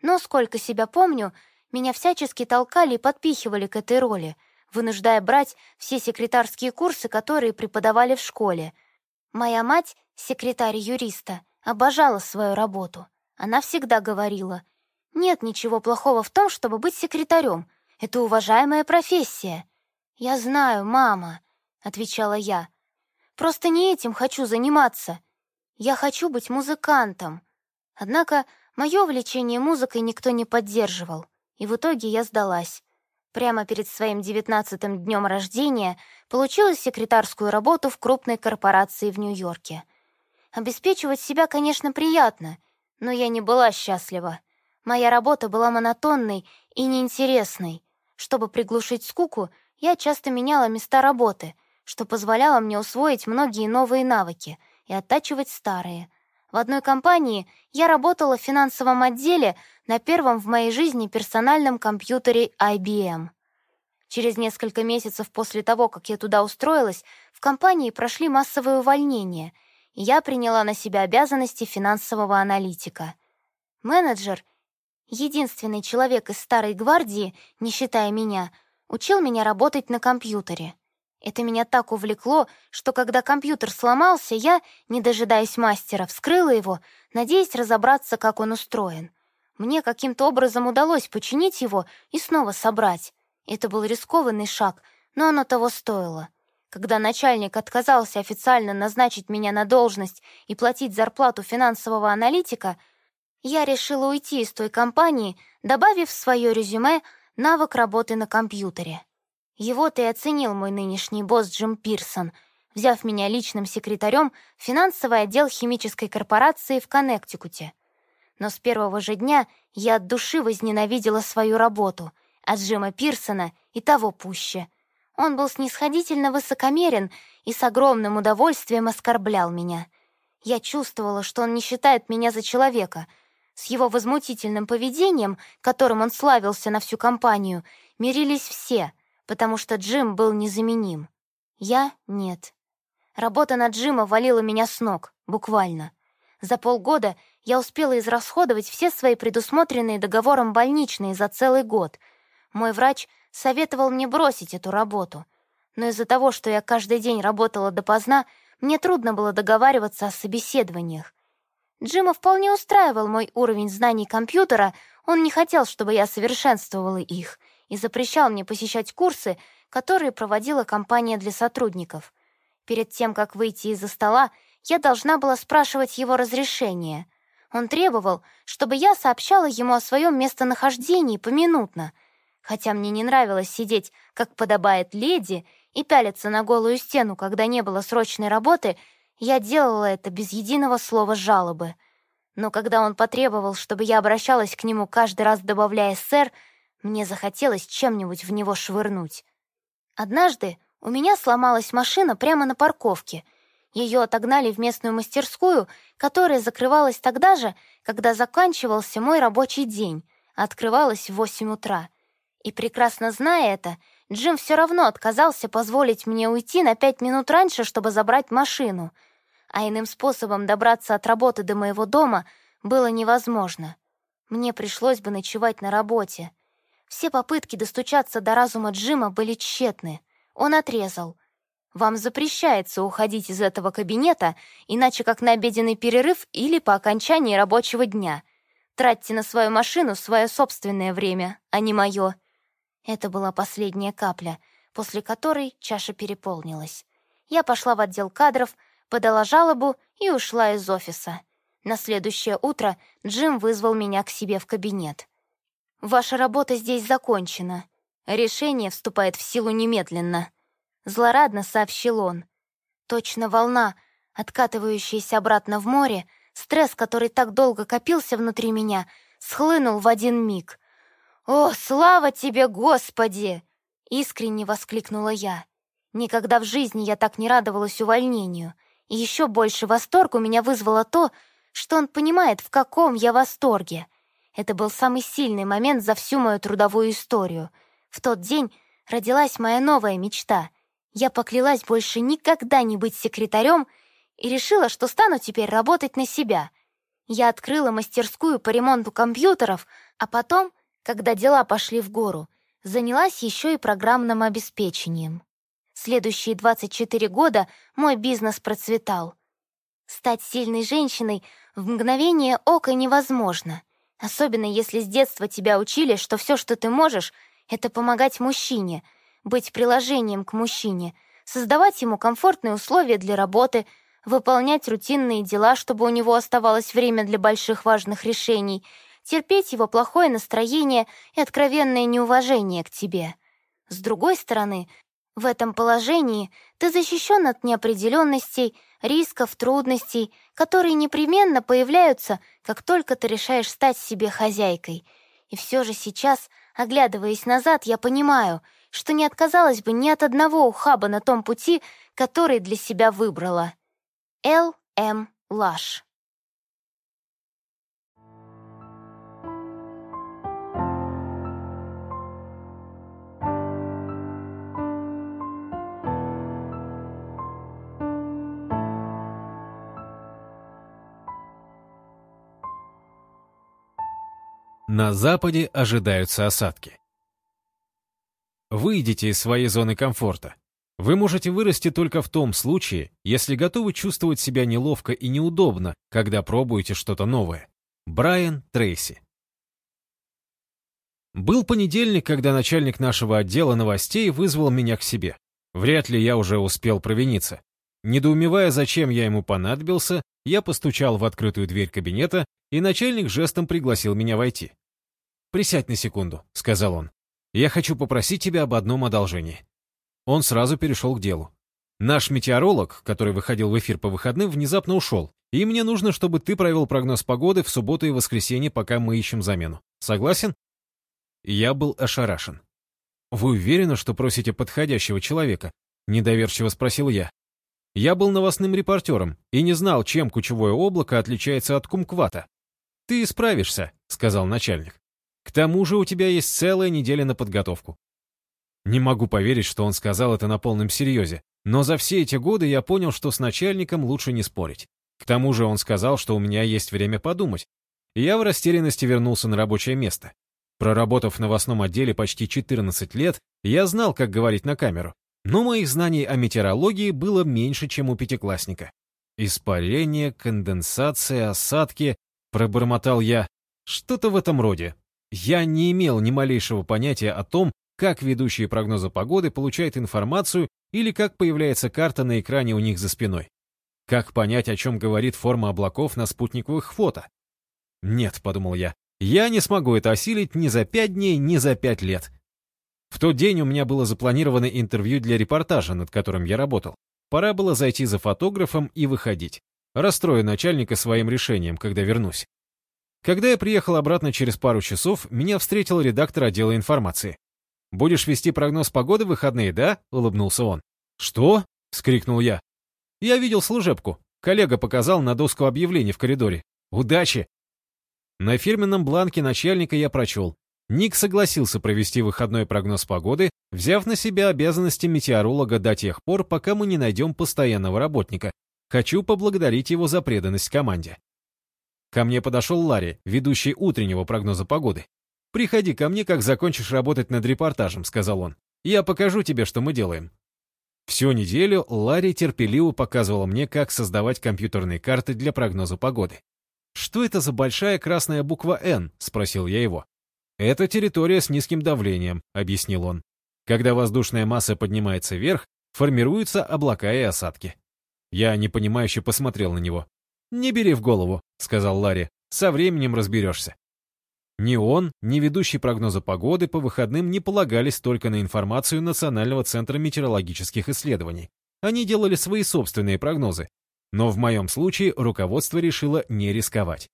Но, сколько себя помню, меня всячески толкали и подпихивали к этой роли, вынуждая брать все секретарские курсы, которые преподавали в школе. Моя мать, секретарь юриста, обожала свою работу. Она всегда говорила, «Нет ничего плохого в том, чтобы быть секретарем. Это уважаемая профессия». «Я знаю, мама», — отвечала я. «Просто не этим хочу заниматься. Я хочу быть музыкантом». Однако мое увлечение музыкой никто не поддерживал, и в итоге я сдалась. Прямо перед своим девятнадцатым днем рождения получила секретарскую работу в крупной корпорации в Нью-Йорке. Обеспечивать себя, конечно, приятно, но я не была счастлива. Моя работа была монотонной и неинтересной. Чтобы приглушить скуку, я часто меняла места работы, что позволяло мне усвоить многие новые навыки и оттачивать старые. В одной компании я работала в финансовом отделе на первом в моей жизни персональном компьютере IBM. Через несколько месяцев после того, как я туда устроилась, в компании прошли массовые увольнения, и я приняла на себя обязанности финансового аналитика. Менеджер, единственный человек из старой гвардии, не считая меня — учил меня работать на компьютере. Это меня так увлекло, что когда компьютер сломался, я, не дожидаясь мастера, вскрыла его, надеясь разобраться, как он устроен. Мне каким-то образом удалось починить его и снова собрать. Это был рискованный шаг, но оно того стоило. Когда начальник отказался официально назначить меня на должность и платить зарплату финансового аналитика, я решила уйти из той компании, добавив в свое резюме навык работы на компьютере. Его-то и оценил мой нынешний босс Джим Пирсон, взяв меня личным секретарем в финансовый отдел химической корпорации в Коннектикуте. Но с первого же дня я от души возненавидела свою работу, а Джима Пирсона и того пуще. Он был снисходительно высокомерен и с огромным удовольствием оскорблял меня. Я чувствовала, что он не считает меня за человека — с его возмутительным поведением, которым он славился на всю компанию, мирились все, потому что Джим был незаменим. Я — нет. Работа над Джима валила меня с ног, буквально. За полгода я успела израсходовать все свои предусмотренные договором больничные за целый год. Мой врач советовал мне бросить эту работу. Но из-за того, что я каждый день работала допоздна, мне трудно было договариваться о собеседованиях. Джима вполне устраивал мой уровень знаний компьютера, он не хотел, чтобы я совершенствовала их, и запрещал мне посещать курсы, которые проводила компания для сотрудников. Перед тем, как выйти из-за стола, я должна была спрашивать его разрешение. Он требовал, чтобы я сообщала ему о своем местонахождении поминутно. Хотя мне не нравилось сидеть, как подобает леди, и пялиться на голую стену, когда не было срочной работы — я делала это без единого слова жалобы. Но когда он потребовал, чтобы я обращалась к нему каждый раз, добавляя «сэр», мне захотелось чем-нибудь в него швырнуть. Однажды у меня сломалась машина прямо на парковке. Ее отогнали в местную мастерскую, которая закрывалась тогда же, когда заканчивался мой рабочий день, а открывалась в 8 утра. И прекрасно зная это, Джим все равно отказался позволить мне уйти на пять минут раньше, чтобы забрать машину, а иным способом добраться от работы до моего дома было невозможно. Мне пришлось бы ночевать на работе. Все попытки достучаться до разума Джима были тщетны. Он отрезал. «Вам запрещается уходить из этого кабинета, иначе как на обеденный перерыв или по окончании рабочего дня. Тратьте на свою машину свое собственное время, а не мое». Это была последняя капля, после которой чаша переполнилась. Я пошла в отдел кадров, подала жалобу и ушла из офиса. На следующее утро Джим вызвал меня к себе в кабинет. «Ваша работа здесь закончена. Решение вступает в силу немедленно», — злорадно сообщил он. Точно волна, откатывающаяся обратно в море, стресс, который так долго копился внутри меня, схлынул в один миг. «О, слава тебе, Господи!» — искренне воскликнула я. Никогда в жизни я так не радовалась увольнению. И еще больше восторг у меня вызвало то, что он понимает, в каком я восторге. Это был самый сильный момент за всю мою трудовую историю. В тот день родилась моя новая мечта. Я поклялась больше никогда не быть секретарем и решила, что стану теперь работать на себя. Я открыла мастерскую по ремонту компьютеров, а потом, когда дела пошли в гору, занялась еще и программным обеспечением. Следующие 24 года мой бизнес процветал. Стать сильной женщиной в мгновение ока невозможно, особенно если с детства тебя учили, что все, что ты можешь, это помогать мужчине, быть приложением к мужчине, создавать ему комфортные условия для работы, выполнять рутинные дела, чтобы у него оставалось время для больших важных решений, терпеть его плохое настроение и откровенное неуважение к тебе. С другой стороны, в этом положении ты защищен от неопределенностей, рисков, трудностей, которые непременно появляются, как только ты решаешь стать себе хозяйкой. И все же сейчас, оглядываясь назад, я понимаю, что не отказалась бы ни от одного ухаба на том пути, который для себя выбрала. Л. М. Лаш На западе ожидаются осадки. Выйдите из своей зоны комфорта. Вы можете вырасти только в том случае, если готовы чувствовать себя неловко и неудобно, когда пробуете что-то новое. Брайан Трейси Был понедельник, когда начальник нашего отдела новостей вызвал меня к себе. Вряд ли я уже успел провиниться. Недоумевая, зачем я ему понадобился, я постучал в открытую дверь кабинета, и начальник жестом пригласил меня войти. «Присядь на секунду», — сказал он. «Я хочу попросить тебя об одном одолжении». Он сразу перешел к делу. «Наш метеоролог, который выходил в эфир по выходным, внезапно ушел, и мне нужно, чтобы ты провел прогноз погоды в субботу и воскресенье, пока мы ищем замену. Согласен?» Я был ошарашен. «Вы уверены, что просите подходящего человека?» — недоверчиво спросил я. Я был новостным репортером и не знал, чем кучевое облако отличается от кумквата. «Ты справишься», — сказал начальник. К тому же у тебя есть целая неделя на подготовку. Не могу поверить, что он сказал это на полном серьезе, но за все эти годы я понял, что с начальником лучше не спорить. К тому же он сказал, что у меня есть время подумать. Я в растерянности вернулся на рабочее место. Проработав в новостном отделе почти 14 лет, я знал, как говорить на камеру, но моих знаний о метеорологии было меньше, чем у пятиклассника. Испарение, конденсация, осадки, пробормотал я. Что-то в этом роде. Я не имел ни малейшего понятия о том, как ведущие прогноза погоды получают информацию или как появляется карта на экране у них за спиной. Как понять, о чем говорит форма облаков на спутниковых фото? Нет, подумал я, я не смогу это осилить ни за пять дней, ни за пять лет. В тот день у меня было запланировано интервью для репортажа, над которым я работал. Пора было зайти за фотографом и выходить. Расстрою начальника своим решением, когда вернусь. Когда я приехал обратно через пару часов, меня встретил редактор отдела информации. «Будешь вести прогноз погоды в выходные, да?» — улыбнулся он. «Что?» — скрикнул я. «Я видел служебку. Коллега показал на доску объявлений в коридоре. Удачи!» На фирменном бланке начальника я прочел. Ник согласился провести выходной прогноз погоды, взяв на себя обязанности метеоролога до тех пор, пока мы не найдем постоянного работника. Хочу поблагодарить его за преданность команде. Ко мне подошел Ларри, ведущий утреннего прогноза погоды. «Приходи ко мне, как закончишь работать над репортажем», — сказал он. «Я покажу тебе, что мы делаем». Всю неделю Ларри терпеливо показывал мне, как создавать компьютерные карты для прогноза погоды. «Что это за большая красная буква «Н»?» — спросил я его. «Это территория с низким давлением», — объяснил он. «Когда воздушная масса поднимается вверх, формируются облака и осадки». Я непонимающе посмотрел на него. «Не бери в голову», — сказал Ларри. «Со временем разберешься». Ни он, ни ведущий прогноза погоды по выходным не полагались только на информацию Национального центра метеорологических исследований. Они делали свои собственные прогнозы. Но в моем случае руководство решило не рисковать.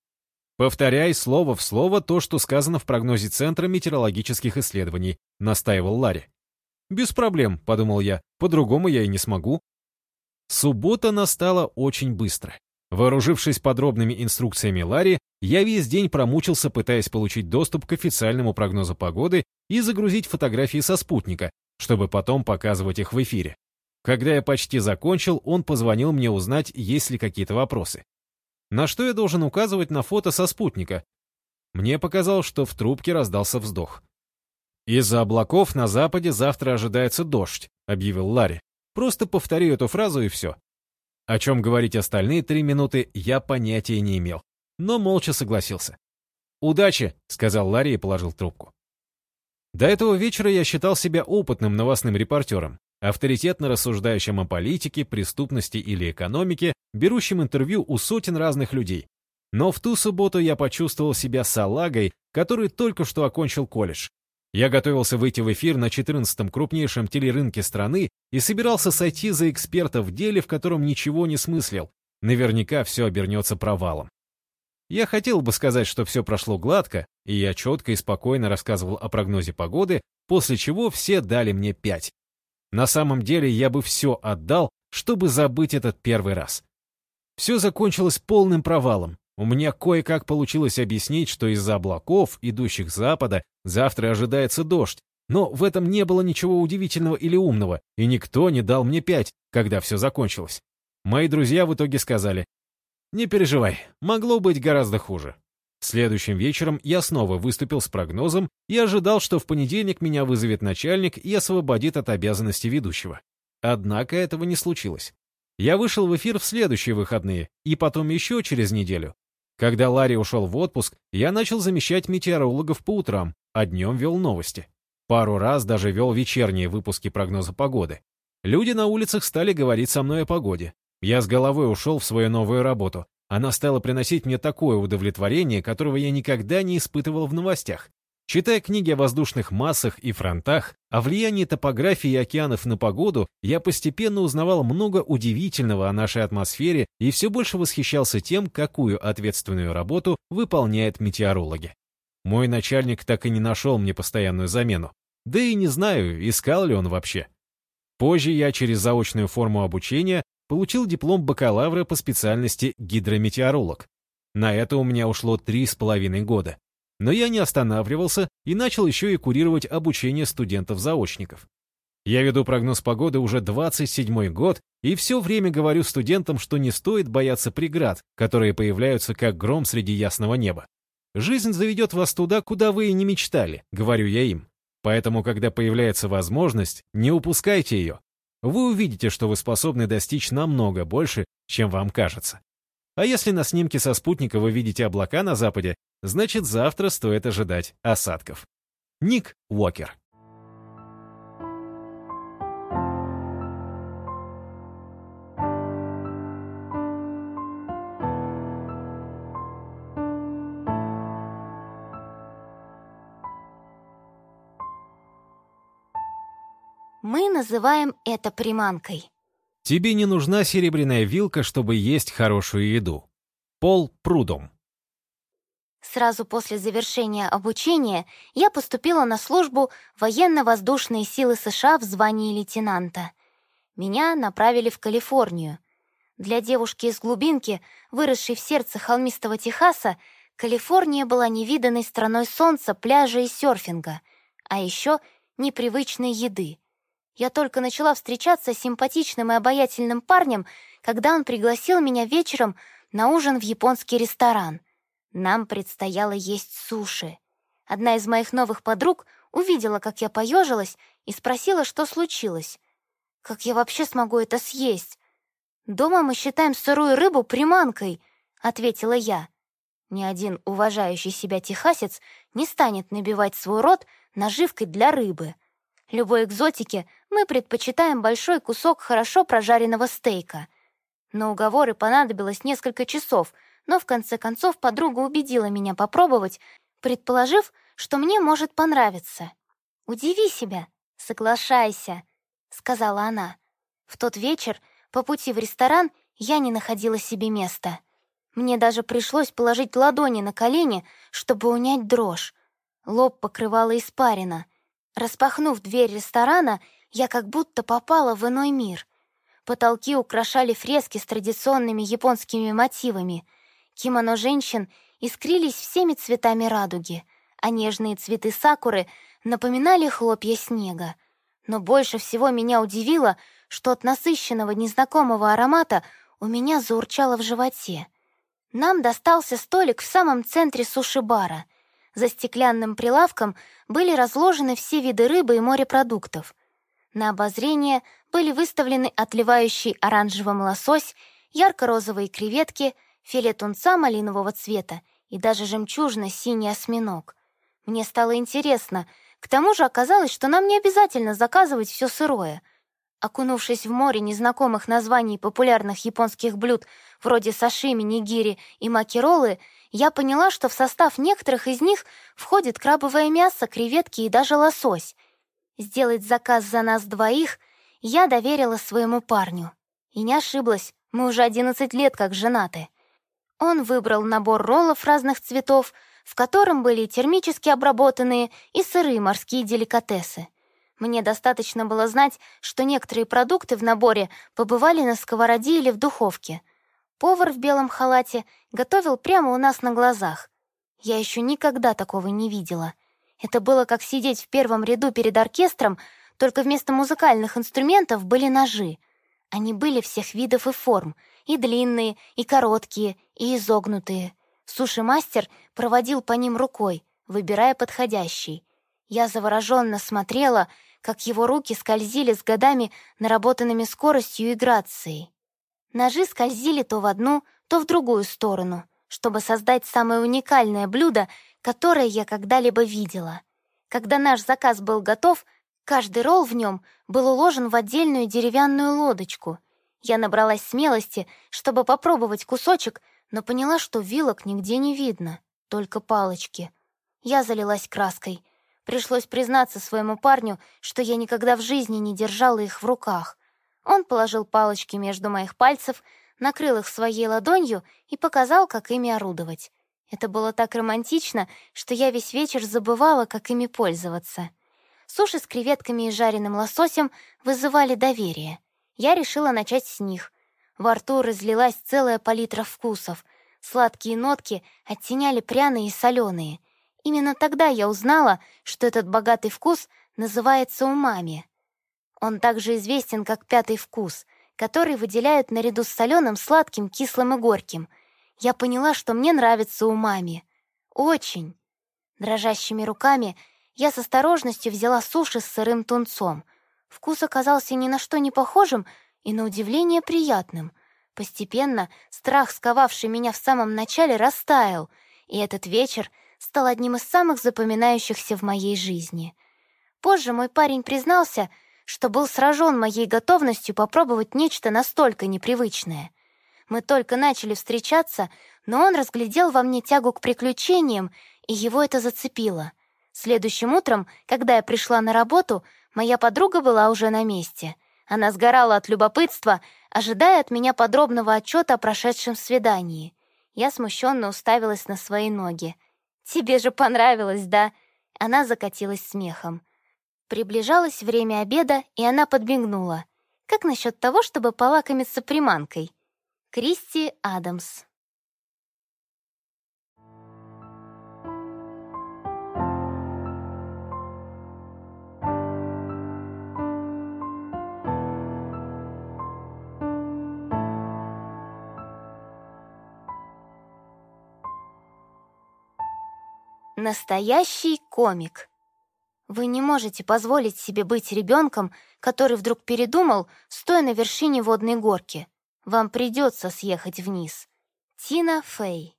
«Повторяй слово в слово то, что сказано в прогнозе Центра метеорологических исследований», — настаивал Ларри. «Без проблем», — подумал я, — «по-другому я и не смогу». Суббота настала очень быстро. Вооружившись подробными инструкциями Ларри, я весь день промучился, пытаясь получить доступ к официальному прогнозу погоды и загрузить фотографии со спутника, чтобы потом показывать их в эфире. Когда я почти закончил, он позвонил мне узнать, есть ли какие-то вопросы. На что я должен указывать на фото со спутника? Мне показалось, что в трубке раздался вздох. «Из-за облаков на западе завтра ожидается дождь», — объявил Ларри. «Просто повторю эту фразу и все». О чем говорить остальные три минуты, я понятия не имел, но молча согласился. «Удачи», — сказал Ларри и положил трубку. До этого вечера я считал себя опытным новостным репортером, авторитетно рассуждающим о политике, преступности или экономике, берущим интервью у сотен разных людей. Но в ту субботу я почувствовал себя салагой, который только что окончил колледж, я готовился выйти в эфир на 14-м крупнейшем телерынке страны и собирался сойти за эксперта в деле, в котором ничего не смыслил. Наверняка все обернется провалом. Я хотел бы сказать, что все прошло гладко, и я четко и спокойно рассказывал о прогнозе погоды, после чего все дали мне пять. На самом деле я бы все отдал, чтобы забыть этот первый раз. Все закончилось полным провалом, у меня кое-как получилось объяснить, что из-за облаков, идущих с запада, завтра ожидается дождь. Но в этом не было ничего удивительного или умного, и никто не дал мне пять, когда все закончилось. Мои друзья в итоге сказали, «Не переживай, могло быть гораздо хуже». Следующим вечером я снова выступил с прогнозом и ожидал, что в понедельник меня вызовет начальник и освободит от обязанности ведущего. Однако этого не случилось. Я вышел в эфир в следующие выходные и потом еще через неделю, когда Ларри ушел в отпуск, я начал замещать метеорологов по утрам, а днем вел новости. Пару раз даже вел вечерние выпуски прогноза погоды. Люди на улицах стали говорить со мной о погоде. Я с головой ушел в свою новую работу. Она стала приносить мне такое удовлетворение, которого я никогда не испытывал в новостях. Читая книги о воздушных массах и фронтах, о влиянии топографии океанов на погоду, я постепенно узнавал много удивительного о нашей атмосфере и все больше восхищался тем, какую ответственную работу выполняют метеорологи. Мой начальник так и не нашел мне постоянную замену. Да и не знаю, искал ли он вообще. Позже я через заочную форму обучения получил диплом бакалавра по специальности гидрометеоролог. На это у меня ушло три с половиной года. Но я не останавливался и начал еще и курировать обучение студентов-заочников. Я веду прогноз погоды уже 27-й год и все время говорю студентам, что не стоит бояться преград, которые появляются как гром среди ясного неба. Жизнь заведет вас туда, куда вы и не мечтали, говорю я им. Поэтому, когда появляется возможность, не упускайте ее. Вы увидите, что вы способны достичь намного больше, чем вам кажется. А если на снимке со спутника вы видите облака на западе, значит завтра стоит ожидать осадков. Ник Уокер Мы называем это приманкой. Тебе не нужна серебряная вилка, чтобы есть хорошую еду. Пол Прудом Сразу после завершения обучения я поступила на службу военно-воздушные силы США в звании лейтенанта. Меня направили в Калифорнию. Для девушки из глубинки, выросшей в сердце холмистого Техаса, Калифорния была невиданной страной солнца, пляжа и серфинга, а еще непривычной еды. Я только начала встречаться с симпатичным и обаятельным парнем, когда он пригласил меня вечером на ужин в японский ресторан — нам предстояло есть суши. Одна из моих новых подруг увидела, как я поежилась, и спросила, что случилось. Как я вообще смогу это съесть? Дома мы считаем сырую рыбу приманкой, ответила я. Ни один уважающий себя техасец не станет набивать свой рот наживкой для рыбы. Любой экзотике мы предпочитаем большой кусок хорошо прожаренного стейка. На уговоры понадобилось несколько часов — но в конце концов подруга убедила меня попробовать, предположив, что мне может понравиться. «Удиви себя, соглашайся», — сказала она. В тот вечер по пути в ресторан я не находила себе места. Мне даже пришлось положить ладони на колени, чтобы унять дрожь. Лоб покрывала испарина. Распахнув дверь ресторана, я как будто попала в иной мир. Потолки украшали фрески с традиционными японскими мотивами. Кимоно женщин искрились всеми цветами радуги, а нежные цветы сакуры напоминали хлопья снега. Но больше всего меня удивило, что от насыщенного незнакомого аромата у меня заурчало в животе. Нам достался столик в самом центре суши-бара. За стеклянным прилавком были разложены все виды рыбы и морепродуктов. На обозрение были выставлены отливающий оранжевым лосось, ярко-розовые креветки, филе тунца малинового цвета и даже жемчужно-синий осьминог. Мне стало интересно. К тому же оказалось, что нам не обязательно заказывать все сырое. Окунувшись в море незнакомых названий популярных японских блюд вроде сашими, нигири и макиролы, я поняла, что в состав некоторых из них входит крабовое мясо, креветки и даже лосось. Сделать заказ за нас двоих я доверила своему парню. И не ошиблась, мы уже 11 лет как женаты. Он выбрал набор роллов разных цветов, в котором были термически обработанные и сырые морские деликатесы. Мне достаточно было знать, что некоторые продукты в наборе побывали на сковороде или в духовке. Повар в белом халате готовил прямо у нас на глазах. Я еще никогда такого не видела. Это было как сидеть в первом ряду перед оркестром, только вместо музыкальных инструментов были ножи. Они были всех видов и форм, и длинные, и короткие, и изогнутые. Суши-мастер проводил по ним рукой, выбирая подходящий. Я завороженно смотрела, как его руки скользили с годами наработанными скоростью и грацией. Ножи скользили то в одну, то в другую сторону, чтобы создать самое уникальное блюдо, которое я когда-либо видела. Когда наш заказ был готов, каждый ролл в нем был уложен в отдельную деревянную лодочку. Я набралась смелости, чтобы попробовать кусочек, но поняла, что вилок нигде не видно, только палочки. Я залилась краской. Пришлось признаться своему парню, что я никогда в жизни не держала их в руках. Он положил палочки между моих пальцев, накрыл их своей ладонью и показал, как ими орудовать. Это было так романтично, что я весь вечер забывала, как ими пользоваться. Суши с креветками и жареным лососем вызывали доверие. Я решила начать с них. Во рту разлилась целая палитра вкусов. Сладкие нотки оттеняли пряные и соленые. Именно тогда я узнала, что этот богатый вкус называется умами. Он также известен как пятый вкус, который выделяют наряду с соленым, сладким, кислым и горьким — я поняла, что мне нравится у мами. Очень. Дрожащими руками я с осторожностью взяла суши с сырым тунцом. Вкус оказался ни на что не похожим и, на удивление, приятным. Постепенно страх, сковавший меня в самом начале, растаял, и этот вечер стал одним из самых запоминающихся в моей жизни. Позже мой парень признался, что был сражен моей готовностью попробовать нечто настолько непривычное — мы только начали встречаться, но он разглядел во мне тягу к приключениям, и его это зацепило. Следующим утром, когда я пришла на работу, моя подруга была уже на месте. Она сгорала от любопытства, ожидая от меня подробного отчета о прошедшем свидании. Я смущенно уставилась на свои ноги. «Тебе же понравилось, да?» Она закатилась смехом. Приближалось время обеда, и она подмигнула. «Как насчет того, чтобы полакомиться приманкой?» Кристи Адамс Настоящий комик. Вы не можете позволить себе быть ребенком, который вдруг передумал, стоя на вершине водной горки. Вам придется съехать вниз. Тина Фэй.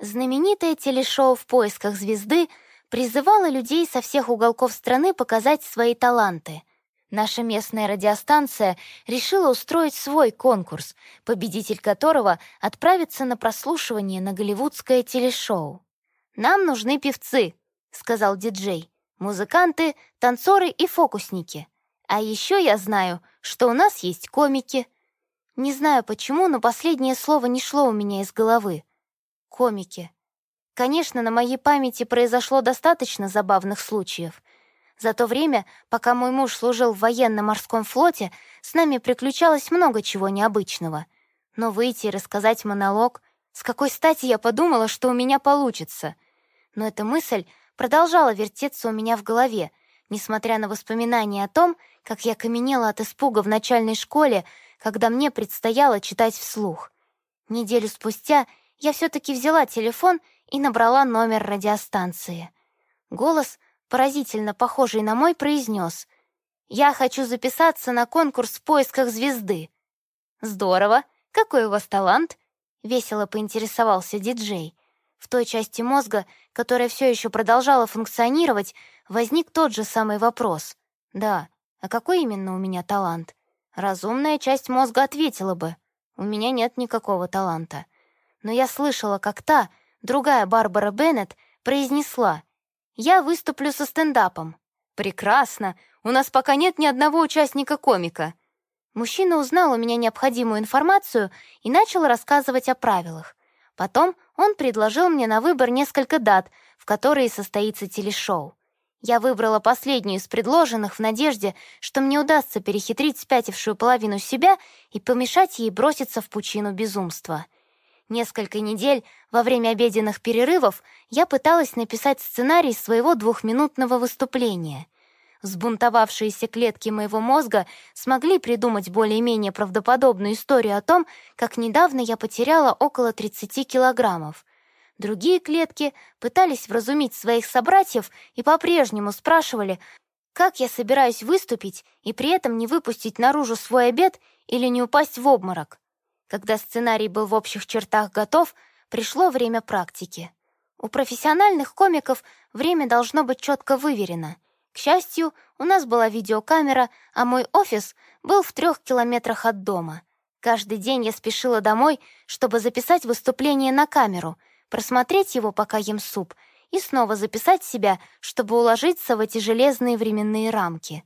Знаменитое телешоу «В поисках звезды» призывало людей со всех уголков страны показать свои таланты. Наша местная радиостанция решила устроить свой конкурс, победитель которого отправится на прослушивание на голливудское телешоу. «Нам нужны певцы», — сказал диджей, «музыканты, танцоры и фокусники. А еще я знаю, что у нас есть комики — Не знаю почему, но последнее слово не шло у меня из головы. Комики. Конечно, на моей памяти произошло достаточно забавных случаев. За то время, пока мой муж служил в военно-морском флоте, с нами приключалось много чего необычного. Но выйти и рассказать монолог, с какой стати я подумала, что у меня получится. Но эта мысль продолжала вертеться у меня в голове, несмотря на воспоминания о том, как я каменела от испуга в начальной школе, когда мне предстояло читать вслух. Неделю спустя я все-таки взяла телефон и набрала номер радиостанции. Голос, поразительно похожий на мой, произнес «Я хочу записаться на конкурс в поисках звезды». «Здорово! Какой у вас талант?» — весело поинтересовался диджей. В той части мозга, которая все еще продолжала функционировать, возник тот же самый вопрос. «Да, а какой именно у меня талант?» Разумная часть мозга ответила бы, у меня нет никакого таланта. Но я слышала, как та, другая Барбара Беннет, произнесла, «Я выступлю со стендапом». «Прекрасно! У нас пока нет ни одного участника комика». Мужчина узнал у меня необходимую информацию и начал рассказывать о правилах. Потом он предложил мне на выбор несколько дат, в которые состоится телешоу. Я выбрала последнюю из предложенных в надежде, что мне удастся перехитрить спятившую половину себя и помешать ей броситься в пучину безумства. Несколько недель во время обеденных перерывов я пыталась написать сценарий своего двухминутного выступления. Взбунтовавшиеся клетки моего мозга смогли придумать более-менее правдоподобную историю о том, как недавно я потеряла около 30 килограммов — Другие клетки пытались вразумить своих собратьев и по-прежнему спрашивали, как я собираюсь выступить и при этом не выпустить наружу свой обед или не упасть в обморок. Когда сценарий был в общих чертах готов, пришло время практики. У профессиональных комиков время должно быть четко выверено. К счастью, у нас была видеокамера, а мой офис был в трех километрах от дома. Каждый день я спешила домой, чтобы записать выступление на камеру — просмотреть его, пока ем суп, и снова записать себя, чтобы уложиться в эти железные временные рамки.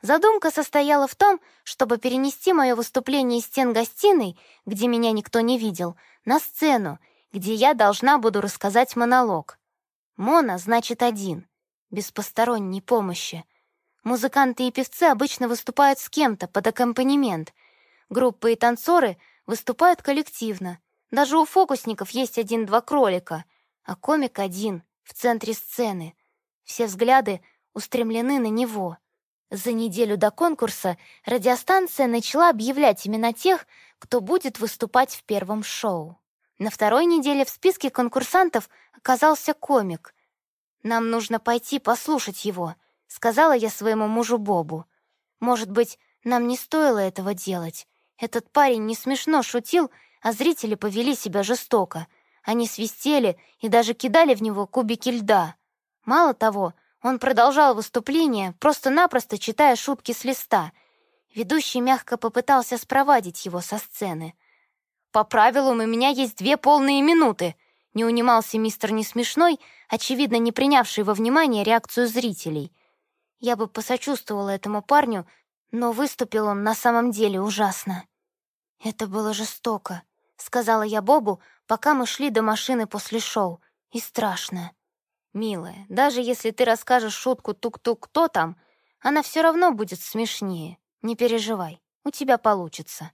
Задумка состояла в том, чтобы перенести мое выступление из стен гостиной, где меня никто не видел, на сцену, где я должна буду рассказать монолог. Мона значит один, без посторонней помощи. Музыканты и певцы обычно выступают с кем-то под аккомпанемент. Группы и танцоры выступают коллективно, даже у фокусников есть один-два кролика, а комик один, в центре сцены. Все взгляды устремлены на него. За неделю до конкурса радиостанция начала объявлять имена тех, кто будет выступать в первом шоу. На второй неделе в списке конкурсантов оказался комик. «Нам нужно пойти послушать его», — сказала я своему мужу Бобу. «Может быть, нам не стоило этого делать. Этот парень не смешно шутил а зрители повели себя жестоко. Они свистели и даже кидали в него кубики льда. Мало того, он продолжал выступление, просто-напросто читая шутки с листа. Ведущий мягко попытался спровадить его со сцены. «По правилам у меня есть две полные минуты», — не унимался мистер Несмешной, очевидно, не принявший во внимание реакцию зрителей. Я бы посочувствовала этому парню, но выступил он на самом деле ужасно. Это было жестоко. — сказала я Бобу, пока мы шли до машины после шоу. «И страшно». «Милая, даже если ты расскажешь шутку тук-тук кто там, она все равно будет смешнее. Не переживай, у тебя получится».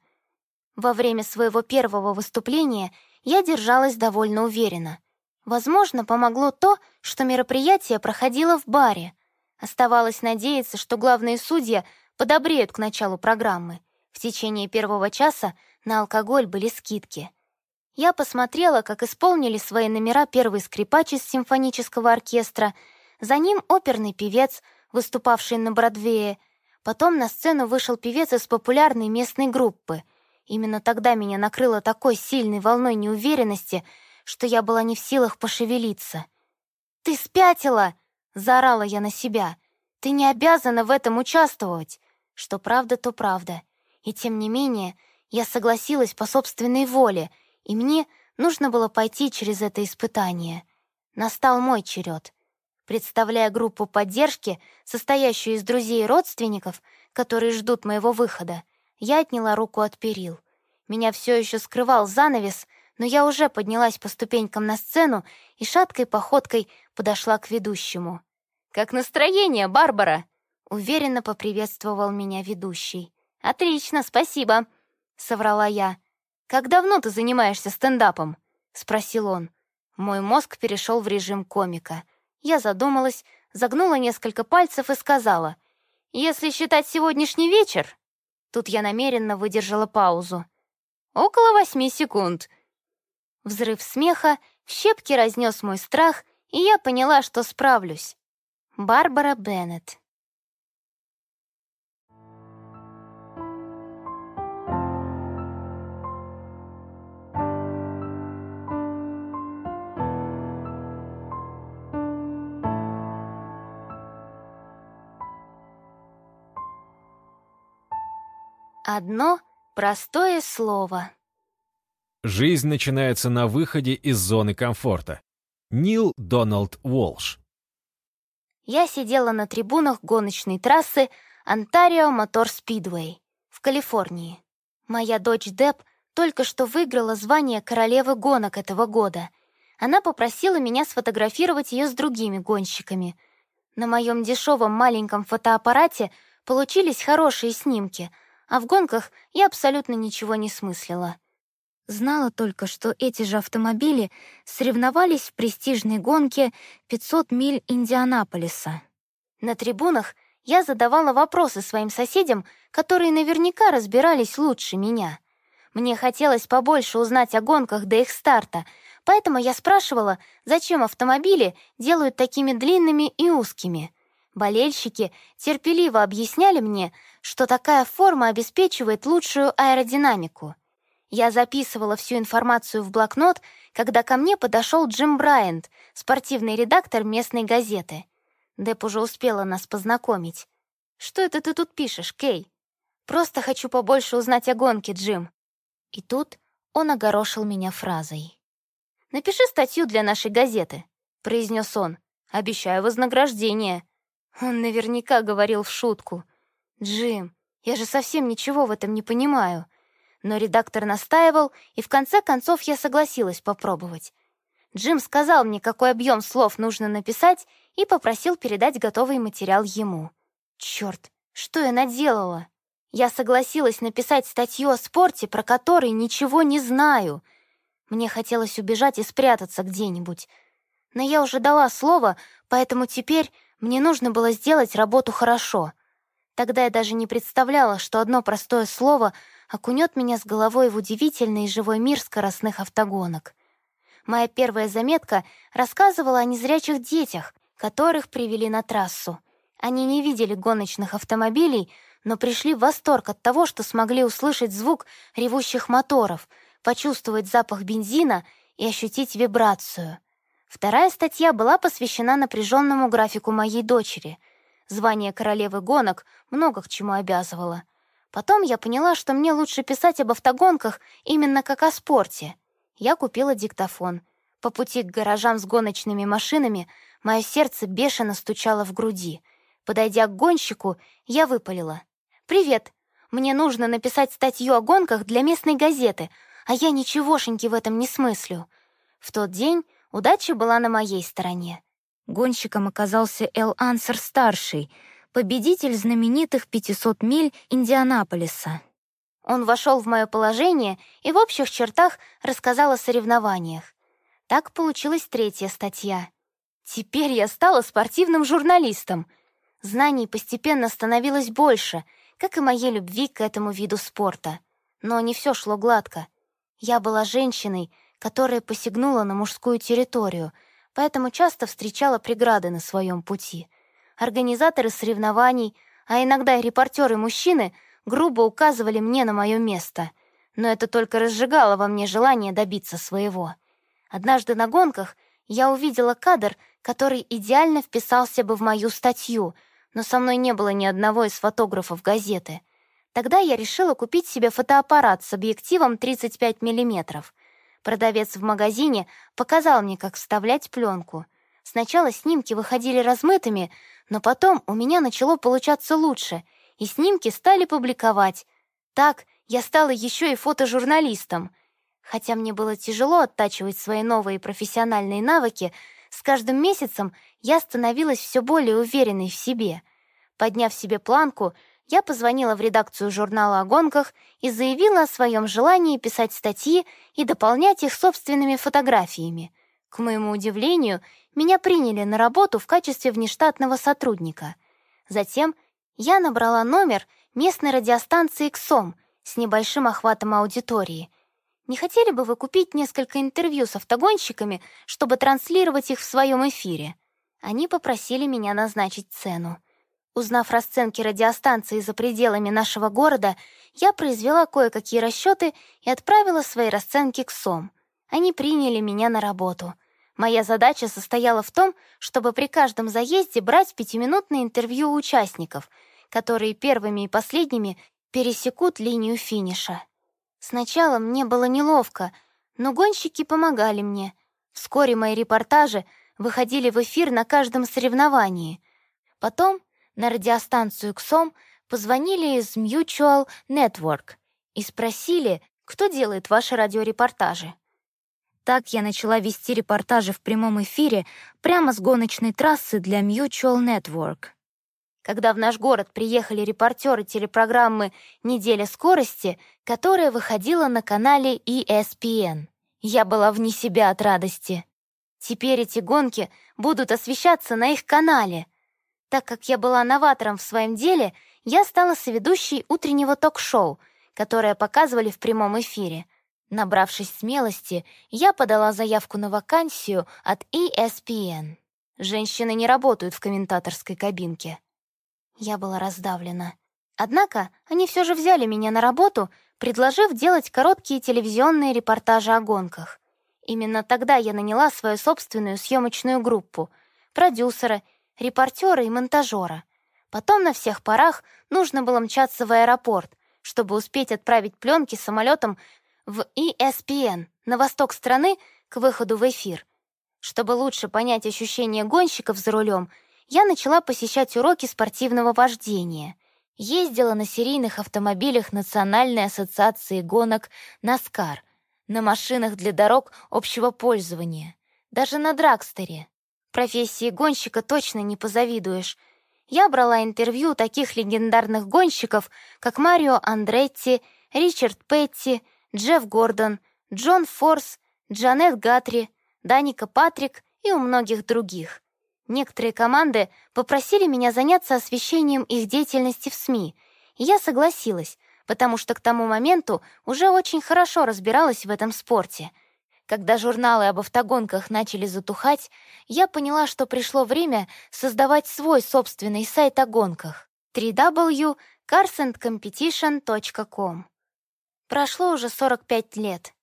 Во время своего первого выступления я держалась довольно уверенно. Возможно, помогло то, что мероприятие проходило в баре. Оставалось надеяться, что главные судьи подобреют к началу программы. В течение первого часа на алкоголь были скидки. Я посмотрела, как исполнили свои номера первый скрипач из симфонического оркестра, за ним оперный певец, выступавший на Бродвее. Потом на сцену вышел певец из популярной местной группы. Именно тогда меня накрыло такой сильной волной неуверенности, что я была не в силах пошевелиться. «Ты спятила!» — заорала я на себя. «Ты не обязана в этом участвовать!» Что правда, то правда. И тем не менее, я согласилась по собственной воле, и мне нужно было пойти через это испытание. Настал мой черед. Представляя группу поддержки, состоящую из друзей и родственников, которые ждут моего выхода, я отняла руку от перил. Меня все еще скрывал занавес, но я уже поднялась по ступенькам на сцену и шаткой походкой подошла к ведущему. «Как настроение, Барбара?» Уверенно поприветствовал меня ведущий. «Отлично, спасибо», — соврала я. «Как давно ты занимаешься стендапом?» — спросил он. Мой мозг перешел в режим комика. Я задумалась, загнула несколько пальцев и сказала, «Если считать сегодняшний вечер...» Тут я намеренно выдержала паузу. «Около восьми секунд». Взрыв смеха в щепки разнес мой страх, и я поняла, что справлюсь. Барбара Беннет Одно простое слово. Жизнь начинается на выходе из зоны комфорта. Нил Дональд Уолш. Я сидела на трибунах гоночной трассы Онтарио Мотор Спидвей в Калифорнии. Моя дочь Деб только что выиграла звание королевы гонок этого года. Она попросила меня сфотографировать ее с другими гонщиками. На моем дешевом маленьком фотоаппарате получились хорошие снимки — а в гонках я абсолютно ничего не смыслила. Знала только, что эти же автомобили соревновались в престижной гонке 500 миль Индианаполиса. На трибунах я задавала вопросы своим соседям, которые наверняка разбирались лучше меня. Мне хотелось побольше узнать о гонках до их старта, поэтому я спрашивала, зачем автомобили делают такими длинными и узкими — Болельщики терпеливо объясняли мне, что такая форма обеспечивает лучшую аэродинамику. Я записывала всю информацию в блокнот, когда ко мне подошел Джим Брайант, спортивный редактор местной газеты. Деп уже успела нас познакомить. «Что это ты тут пишешь, Кей?» «Просто хочу побольше узнать о гонке, Джим». И тут он огорошил меня фразой. «Напиши статью для нашей газеты», — произнес он. «Обещаю вознаграждение». Он наверняка говорил в шутку. «Джим, я же совсем ничего в этом не понимаю». Но редактор настаивал, и в конце концов я согласилась попробовать. Джим сказал мне, какой объем слов нужно написать, и попросил передать готовый материал ему. Черт, что я наделала? Я согласилась написать статью о спорте, про который ничего не знаю. Мне хотелось убежать и спрятаться где-нибудь. Но я уже дала слово, поэтому теперь мне нужно было сделать работу хорошо. Тогда я даже не представляла, что одно простое слово окунет меня с головой в удивительный живой мир скоростных автогонок. Моя первая заметка рассказывала о незрячих детях, которых привели на трассу. Они не видели гоночных автомобилей, но пришли в восторг от того, что смогли услышать звук ревущих моторов, почувствовать запах бензина и ощутить вибрацию — Вторая статья была посвящена напряженному графику моей дочери. Звание королевы гонок много к чему обязывало. Потом я поняла, что мне лучше писать об автогонках именно как о спорте. Я купила диктофон. По пути к гаражам с гоночными машинами мое сердце бешено стучало в груди. Подойдя к гонщику, я выпалила. «Привет! Мне нужно написать статью о гонках для местной газеты, а я ничегошеньки в этом не смыслю». В тот день Удача была на моей стороне. Гонщиком оказался Эл Ансер-старший, победитель знаменитых 500 миль Индианаполиса. Он вошел в мое положение и в общих чертах рассказал о соревнованиях. Так получилась третья статья. Теперь я стала спортивным журналистом. Знаний постепенно становилось больше, как и моей любви к этому виду спорта. Но не все шло гладко. Я была женщиной, которая посягнула на мужскую территорию, поэтому часто встречала преграды на своем пути. Организаторы соревнований, а иногда и репортеры-мужчины грубо указывали мне на мое место, но это только разжигало во мне желание добиться своего. Однажды на гонках я увидела кадр, который идеально вписался бы в мою статью, но со мной не было ни одного из фотографов газеты. Тогда я решила купить себе фотоаппарат с объективом 35 миллиметров. Продавец в магазине показал мне, как вставлять пленку. Сначала снимки выходили размытыми, но потом у меня начало получаться лучше, и снимки стали публиковать. Так Я стала еще и фотожурналистом. Хотя мне было тяжело оттачивать свои новые профессиональные навыки, с каждым месяцем я становилась все более уверенной в себе. Подняв себе планку, я позвонила в редакцию журнала о гонках и заявила о своем желании писать статьи и дополнять их собственными фотографиями. К моему удивлению, меня приняли на работу в качестве внештатного сотрудника. Затем я набрала номер местной радиостанции «Ксом» с небольшим охватом аудитории. Не хотели бы вы купить несколько интервью с автогонщиками, чтобы транслировать их в своем эфире? Они попросили меня назначить цену. Узнав расценки радиостанции за пределами нашего города, я произвела кое-какие расчеты и отправила свои расценки к СОМ. Они приняли меня на работу. Моя задача состояла в том, чтобы при каждом заезде брать пятиминутное интервью у участников, которые первыми и последними пересекут линию финиша. Сначала мне было неловко, но гонщики помогали мне. Вскоре мои репортажи выходили в эфир на каждом соревновании. Потом на радиостанцию «Ксом» позвонили из Mutual Network и спросили, кто делает ваши радиорепортажи. Так я начала вести репортажи в прямом эфире прямо с гоночной трассы для Mutual Network. Когда в наш город приехали репортеры телепрограммы «Неделя скорости», которая выходила на канале ESPN, я была вне себя от радости. Теперь эти гонки будут освещаться на их канале — так как я была новатором в своем деле, я стала соведущей утреннего ток-шоу, которое показывали в прямом эфире. Набравшись смелости, я подала заявку на вакансию от ESPN. Женщины не работают в комментаторской кабинке. Я была раздавлена. Однако они все же взяли меня на работу, предложив делать короткие телевизионные репортажи о гонках. Именно тогда я наняла свою собственную съемочную группу, продюсера репортера и монтажера. Потом на всех парах нужно было мчаться в аэропорт, чтобы успеть отправить пленки самолетом в ESPN на восток страны к выходу в эфир. Чтобы лучше понять ощущения гонщиков за рулем, я начала посещать уроки спортивного вождения. Ездила на серийных автомобилях Национальной ассоциации гонок «Наскар», на машинах для дорог общего пользования, даже на драгстере. Профессии гонщика точно не позавидуешь. Я брала интервью таких легендарных гонщиков, как Марио Андретти, Ричард Петти, Джефф Гордон, Джон Форс, Джанет Гатри, Даника Патрик и у многих других. Некоторые команды попросили меня заняться освещением их деятельности в СМИ, и я согласилась, потому что к тому моменту уже очень хорошо разбиралась в этом спорте — когда журналы об автогонках начали затухать, я поняла, что пришло время создавать свой собственный сайт о гонках www.carsandcompetition.com. Прошло уже 45 лет.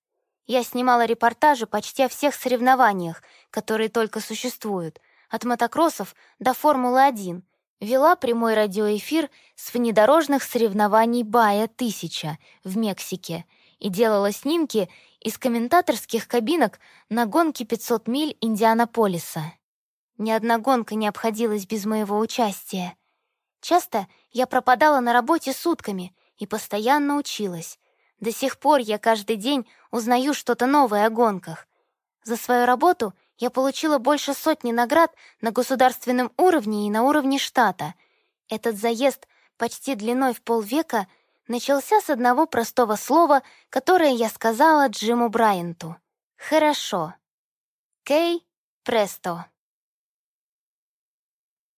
Я снимала репортажи почти о всех соревнованиях, которые только существуют, от мотокроссов до Формулы-1, вела прямой радиоэфир с внедорожных соревнований Бая-1000 в Мексике и делала снимки из комментаторских кабинок на гонке 500 миль Индианаполиса. Ни одна гонка не обходилась без моего участия. Часто я пропадала на работе сутками и постоянно училась. До сих пор я каждый день узнаю что-то новое о гонках. За свою работу я получила больше сотни наград на государственном уровне и на уровне штата. Этот заезд почти длиной в полвека — начался с одного простого слова, которое я сказала Джиму Брайанту. «Хорошо». «Кей, престо».